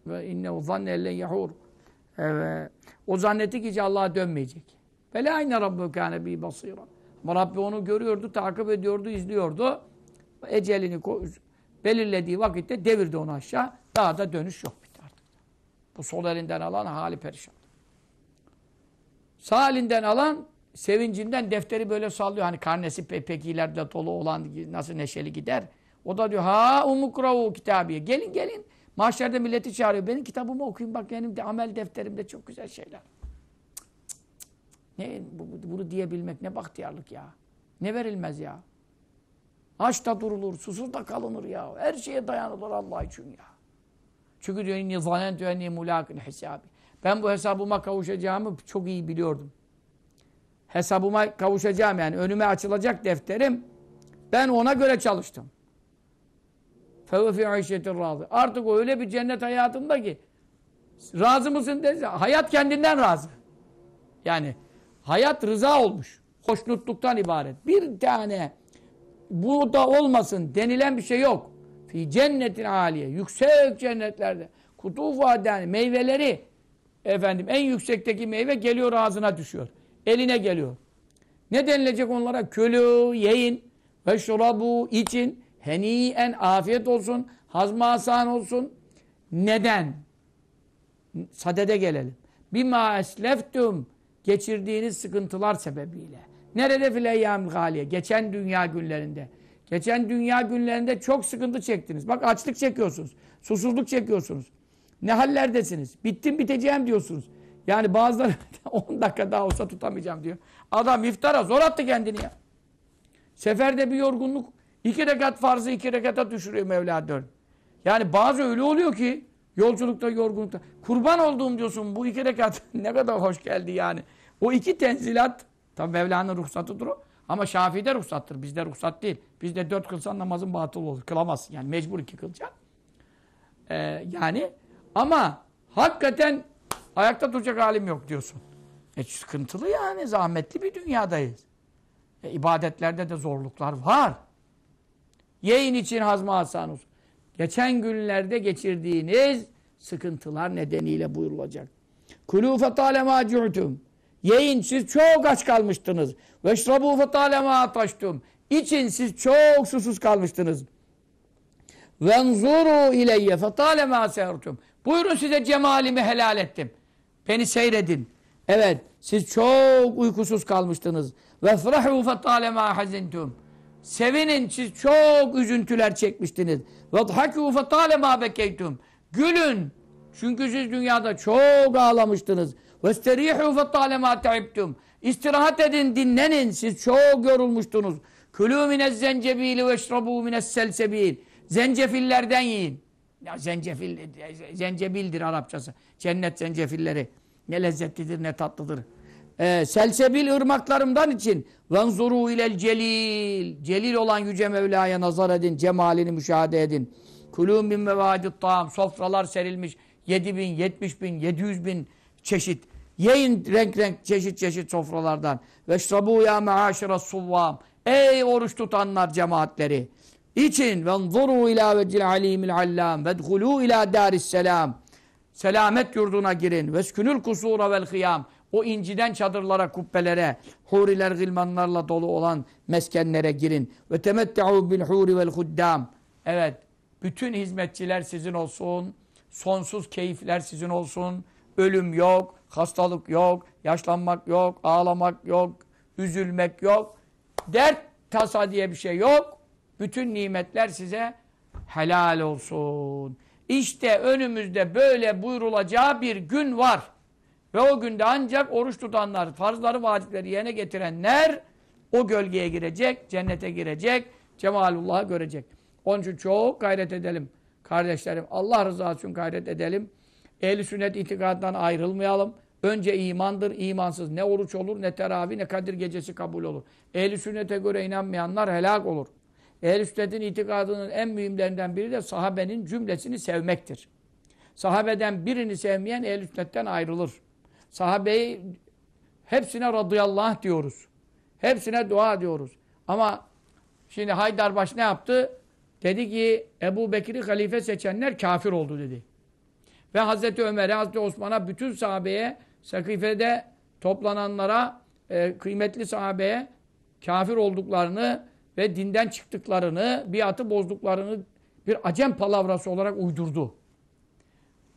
Ve inne zanne ellen yahur. O zannetti ki Allah'a dönmeyecek. Ve la inne rabbu kâne bi. Ama Rabbi onu görüyordu, takip ediyordu, izliyordu. Ecelini belirlediği vakitte devirdi onu aşağı. Daha da dönüş yok bitti artık. Bu sol elinden alan hali perişan. Sağ elinden alan sevincinden defteri böyle sallıyor. Hani karnesi pe pekilerle dolu olan nasıl neşeli gider. O da diyor ha umukravu kitabiye. Gelin gelin. Mahşerde milleti çağırıyor. Benim kitabımı okuyun bak benim de amel defterimde çok güzel şeyler. Ne bunu diyebilmek ne bahtiyarlık ya. Ne verilmez ya. Açta durulur, susuz da kalınır ya. Her şeye dayanılır Allah için ya. Çünkü diyor inni zanentü enni mulâkın hesabı. Ben bu hesabıma kavuşacağımı çok iyi biliyordum. Hesabıma kavuşacağım yani önüme açılacak defterim. Ben ona göre çalıştım. Feve fi razı. Artık o öyle bir cennet hayatında ki razı mısın dese hayat kendinden razı. Yani hayat rıza olmuş. Hoşnutluktan ibaret. Bir tane bu da olmasın denilen bir şey yok. Fi cennetin aliye. Yüksek cennetlerde. Kutufu yani meyveleri efendim en yüksekteki meyve geliyor ağzına düşüyor. Eline geliyor. Ne denilecek onlara? Külü, yeyin ve şurabu, için heniyen afiyet olsun, hazma asan olsun. Neden? Sadede gelelim. Bima esleftum geçirdiğiniz sıkıntılar sebebiyle. Nerede fil eyyamil galiye? Geçen dünya günlerinde. Geçen dünya günlerinde çok sıkıntı çektiniz. Bak açlık çekiyorsunuz. Susuzluk çekiyorsunuz. Ne hallerdesiniz? Bittim biteceğim diyorsunuz. Yani bazıları 10 dakika daha olsa tutamayacağım diyor. Adam iftara zor attı kendini ya. Seferde bir yorgunluk. İki rekat farzı iki rekata düşürüyor Mevla dön. Yani bazı öyle oluyor ki yolculukta yorgunlukta. Kurban olduğum diyorsun bu iki rekat ne kadar hoş geldi yani. O iki tenzilat tabi Mevla'nın ruhsatıdır o. Ama Şafii'de ruhsattır. Bizde ruhsat değil. Bizde dört kılsan namazın batıl olur. Kılamazsın yani. Mecbur iki kılacaksın. Ee, yani ama hakikaten ayakta duracak halim yok diyorsun. E sıkıntılı yani. Zahmetli bir dünyadayız. E, ibadetlerde de zorluklar var. Yayın için hazma hasanus. Geçen günlerde geçirdiğiniz sıkıntılar nedeniyle buyurulacak. Kulû fetâle mâ Yiyin siz çok aç kalmıştınız. Ve şrabu fetalema ataştum. İçin siz çok susuz kalmıştınız. Venzuru ileyye fetalema sertum. Buyurun size cemalimi helal ettim. Beni seyredin. Evet siz çok uykusuz kalmıştınız. Ve frahu fetalema hazintum. Sevinin siz çok üzüntüler çekmiştiniz. Ve dhakû fetalema bekeytum. Gülün. Çünkü siz dünyada çok ağlamıştınız. وَاسْتَرِيحُوا فَطَّالَمَا تَعِبْتُمْ İstirahat edin, dinlenin. Siz çok yorulmuştunuz. كُلُوا مِنَ الزَّنْجَب۪يلِ وَاشْرَبُوا مِنَ السَّلْسَب۪يلِ Zencefillerden yiyin. Ya zencefil, zencebildir Arapçası. Cennet zencefilleri. Ne lezzetlidir, ne tatlıdır. Ee, selsebil ırmaklarımdan için venzuru ilel celil celil olan yüce Mevla'ya nazar edin cemalini müşahede edin kulûm bin mevâdit ta'am sofralar serilmiş 7 bin, 70 bin, 700 bin çeşit. Yiyin renk renk çeşit çeşit sofralardan. Ve şrabu ya meaşire suvvam. Ey oruç tutanlar cemaatleri. İçin ve nzuru ila vecil alimil allam ve dhulû ila daris selam. Selamet yurduna girin. Veskünül kusura vel hıyam. O inciden çadırlara, kubbelere, huriler, gılmanlarla dolu olan meskenlere girin. Ve temette'u bil huri vel huddam. Evet, bütün hizmetçiler sizin olsun. Sonsuz keyifler sizin olsun. Ölüm yok, hastalık yok, yaşlanmak yok, ağlamak yok, üzülmek yok. Dert tasa diye bir şey yok. Bütün nimetler size helal olsun. İşte önümüzde böyle buyurulacağı bir gün var. Ve o günde ancak oruç tutanlar, farzları, vacipleri yerine getirenler o gölgeye girecek, cennete girecek, cemalullah'ı görecek. Onun için çok gayret edelim. Kardeşlerim Allah rızası için gayret edelim. Ehl-i sünnet itikadından ayrılmayalım. Önce imandır. imansız ne oruç olur, ne teravih, ne Kadir gecesi kabul olur. Ehl-i sünnete göre inanmayanlar helak olur. Ehl-i sünnetin itikadının en mühimlerinden biri de sahabenin cümlesini sevmektir. Sahabeden birini sevmeyen ehl-i sünnetten ayrılır. Sahabeyi hepsine radıyallahu anh diyoruz. Hepsine dua diyoruz. Ama şimdi Haydarbaş ne yaptı? Dedi ki Ebu Bekir'i halife seçenler kafir oldu dedi. Ve Hazreti Ömer'e, Hazreti Osman'a, bütün sahabeye, Sakife'de toplananlara, e, kıymetli sahabeye kafir olduklarını ve dinden çıktıklarını, biatı bozduklarını bir acem palavrası olarak uydurdu.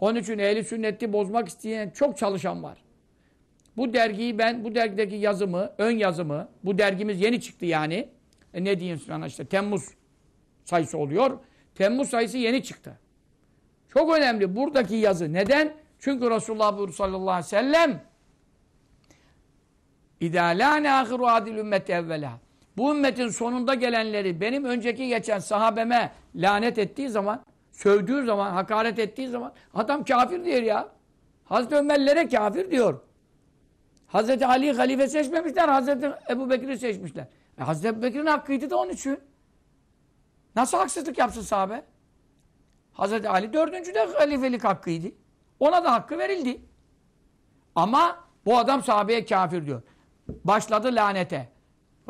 Onun için ehli sünneti bozmak isteyen çok çalışan var. Bu dergiyi ben, bu dergideki yazımı, ön yazımı, bu dergimiz yeni çıktı yani. E ne diyeyim sana işte Temmuz sayısı oluyor. Temmuz sayısı yeni çıktı. Çok önemli buradaki yazı. Neden? Çünkü Resulullah sallallahu aleyhi ve sellem İdâ lâne âhiru adil ümmeti evvela. Bu ümmetin sonunda gelenleri benim önceki geçen sahabeme lanet ettiği zaman, sövdüğü zaman, hakaret ettiği zaman adam kafir diyor ya. Hazreti Ömerlere kafir diyor. Hazreti Ali halife seçmemişler, Hazreti Ebu Bekir'i seçmişler. E Hazreti Bekir'in hakkıydı da onun için. Nasıl haksızlık yapsın sahabe? Hazreti Ali dördüncü de halifelik hakkıydı. Ona da hakkı verildi. Ama bu adam sahabeye kafir diyor. Başladı lanete.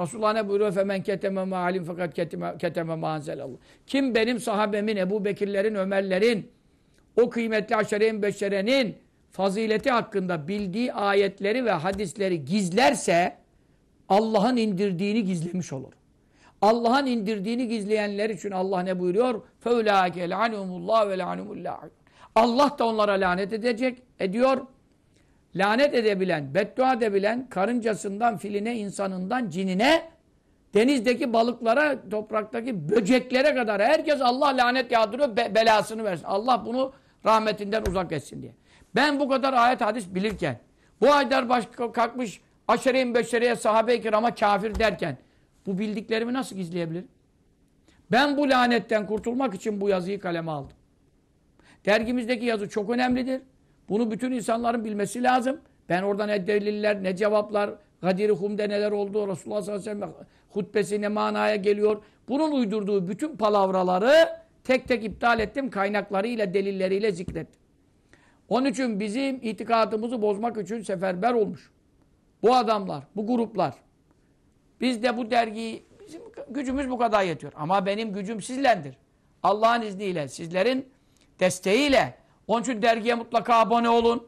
Resulullah ne buyuruyor? Femen keteme ma'alim fakat keteme ma'anzelallah. Kim benim sahabemin, Ebu Bekirlerin, Ömerlerin, o kıymetli aşere-i beşerenin fazileti hakkında bildiği ayetleri ve hadisleri gizlerse Allah'ın indirdiğini gizlemiş olur. Allah'ın indirdiğini gizleyenler için Allah ne buyuruyor? فَاُولَٰئِكَ لَعَنُهُمُ اللّٰهُ وَلَعَنُهُمُ Allah da onlara lanet edecek, ediyor. Lanet edebilen, beddua edebilen, karıncasından filine, insanından cinine, denizdeki balıklara, topraktaki böceklere kadar herkes Allah lanet yağdırıyor, be belasını versin. Allah bunu rahmetinden uzak etsin diye. Ben bu kadar ayet hadis bilirken, bu Haydar baş kalkmış aşere-i beşereye sahabe-i kirama kafir derken, bu bildiklerimi nasıl gizleyebilirim? Ben bu lanetten kurtulmak için bu yazıyı kaleme aldım. Dergimizdeki yazı çok önemlidir. Bunu bütün insanların bilmesi lazım. Ben oradan ne deliller, ne cevaplar, Gadir-i Hum'de neler oldu, Resulullah sallallahu aleyhi ve sellem hutbesi ne manaya geliyor. Bunun uydurduğu bütün palavraları tek tek iptal ettim. Kaynaklarıyla, delilleriyle zikrettim. Onun için bizim itikadımızı bozmak için seferber olmuş. Bu adamlar, bu gruplar. Biz de bu dergiyi, bizim gücümüz bu kadar yetiyor. Ama benim gücüm sizlendir. Allah'ın izniyle, sizlerin desteğiyle. Onun için dergiye mutlaka abone olun.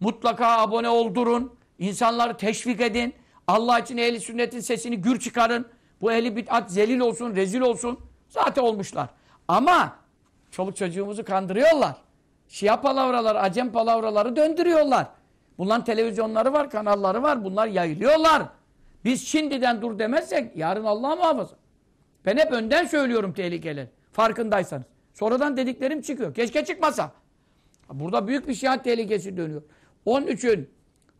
Mutlaka abone oldurun. İnsanları teşvik edin. Allah için ehli sünnetin sesini gür çıkarın. Bu ehli bid'at zelil olsun, rezil olsun. Zaten olmuşlar. Ama çoluk çocuğumuzu kandırıyorlar. Şia palavraları, acem palavraları döndürüyorlar. Bunların televizyonları var, kanalları var. Bunlar yayılıyorlar. Biz şimdiden dur demezsek yarın Allah muhafaza. Ben hep önden söylüyorum tehlikeleri. Farkındaysanız. Sonradan dediklerim çıkıyor. Keşke çıkmasa. Burada büyük bir şihat tehlikesi dönüyor. Onun için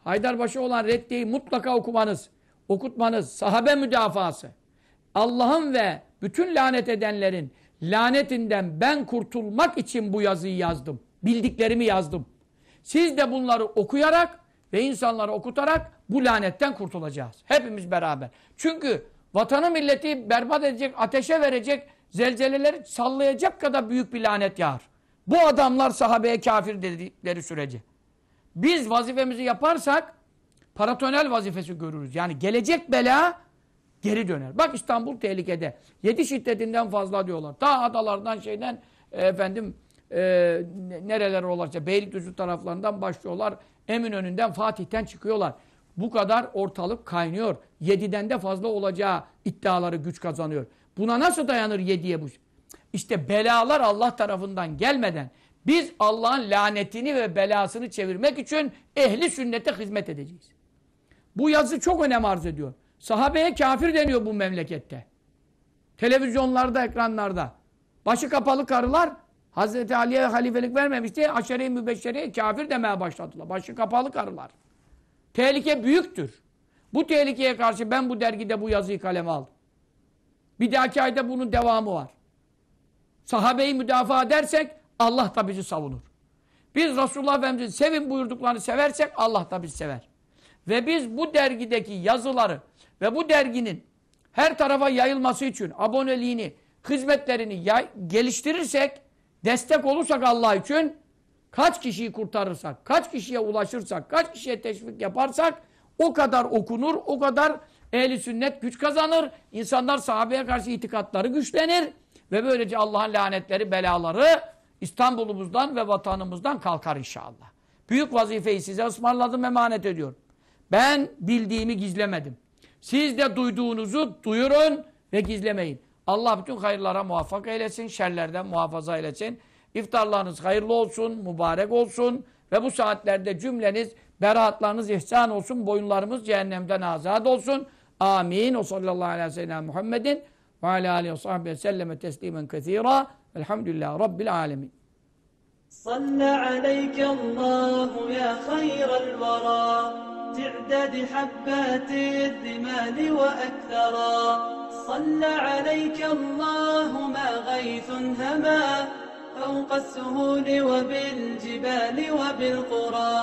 Haydarbaşı olan reddiyi mutlaka okumanız, okutmanız, sahabe müdafası, Allah'ın ve bütün lanet edenlerin lanetinden ben kurtulmak için bu yazıyı yazdım. Bildiklerimi yazdım. Siz de bunları okuyarak ve insanları okutarak bu lanetten kurtulacağız. Hepimiz beraber. Çünkü vatanı milleti berbat edecek, ateşe verecek, zelzeleleri sallayacak kadar büyük bir lanet yağar. Bu adamlar sahabeye kafir dedikleri sürece. Biz vazifemizi yaparsak paratonel vazifesi görürüz. Yani gelecek bela geri döner. Bak İstanbul tehlikede. Yedi şiddetinden fazla diyorlar. Ta adalardan şeyden efendim e, ne- nereler olursa Beylikdüzü taraflarından başlıyorlar. Eminönü'nden Fatih'ten çıkıyorlar. Bu kadar ortalık kaynıyor. Yediden de fazla olacağı iddiaları güç kazanıyor. Buna nasıl dayanır yediye bu? İşte belalar Allah tarafından gelmeden biz Allah'ın lanetini ve belasını çevirmek için ehli sünnete hizmet edeceğiz. Bu yazı çok önem arz ediyor. Sahabeye kafir deniyor bu memlekette. Televizyonlarda, ekranlarda. Başı kapalı karılar Hazreti Ali'ye halifelik vermemişti. Aşere-i mübeşşereye kafir demeye başladılar. Başı kapalı karılar. Tehlike büyüktür. Bu tehlikeye karşı ben bu dergide bu yazıyı kaleme aldım. Bir dahaki ayda bunun devamı var. Sahabeyi müdafaa edersek Allah da bizi savunur. Biz Resulullah Efendimiz'in sevin buyurduklarını seversek Allah da bizi sever. Ve biz bu dergideki yazıları ve bu derginin her tarafa yayılması için aboneliğini, hizmetlerini yay- geliştirirsek, destek olursak Allah için kaç kişiyi kurtarırsak, kaç kişiye ulaşırsak, kaç kişiye teşvik yaparsak o kadar okunur, o kadar ehli sünnet güç kazanır. İnsanlar sahabeye karşı itikatları güçlenir ve böylece Allah'ın lanetleri, belaları İstanbul'umuzdan ve vatanımızdan kalkar inşallah. Büyük vazifeyi size ısmarladım, emanet ediyorum. Ben bildiğimi gizlemedim. Siz de duyduğunuzu duyurun ve gizlemeyin. Allah bütün hayırlara muvaffak eylesin, şerlerden muhafaza eylesin. İftarlarınız hayırlı olsun, mübarek olsun ve bu saatlerde cümleniz, beraatlarınız ihsan olsun, boyunlarımız cehennemden azat olsun. Amin. O sallallahu aleyhi ve sellem Muhammedin aleyhi aleyhi ve sahbihi selleme teslimen kethira. Elhamdülillah Rabbil alemin. صلى عليك الله يا خير الورى تعداد حبات الرمال وأكثرا صلى عليك الله ما غيث هما فوق السهول وبالجبال وبالقرى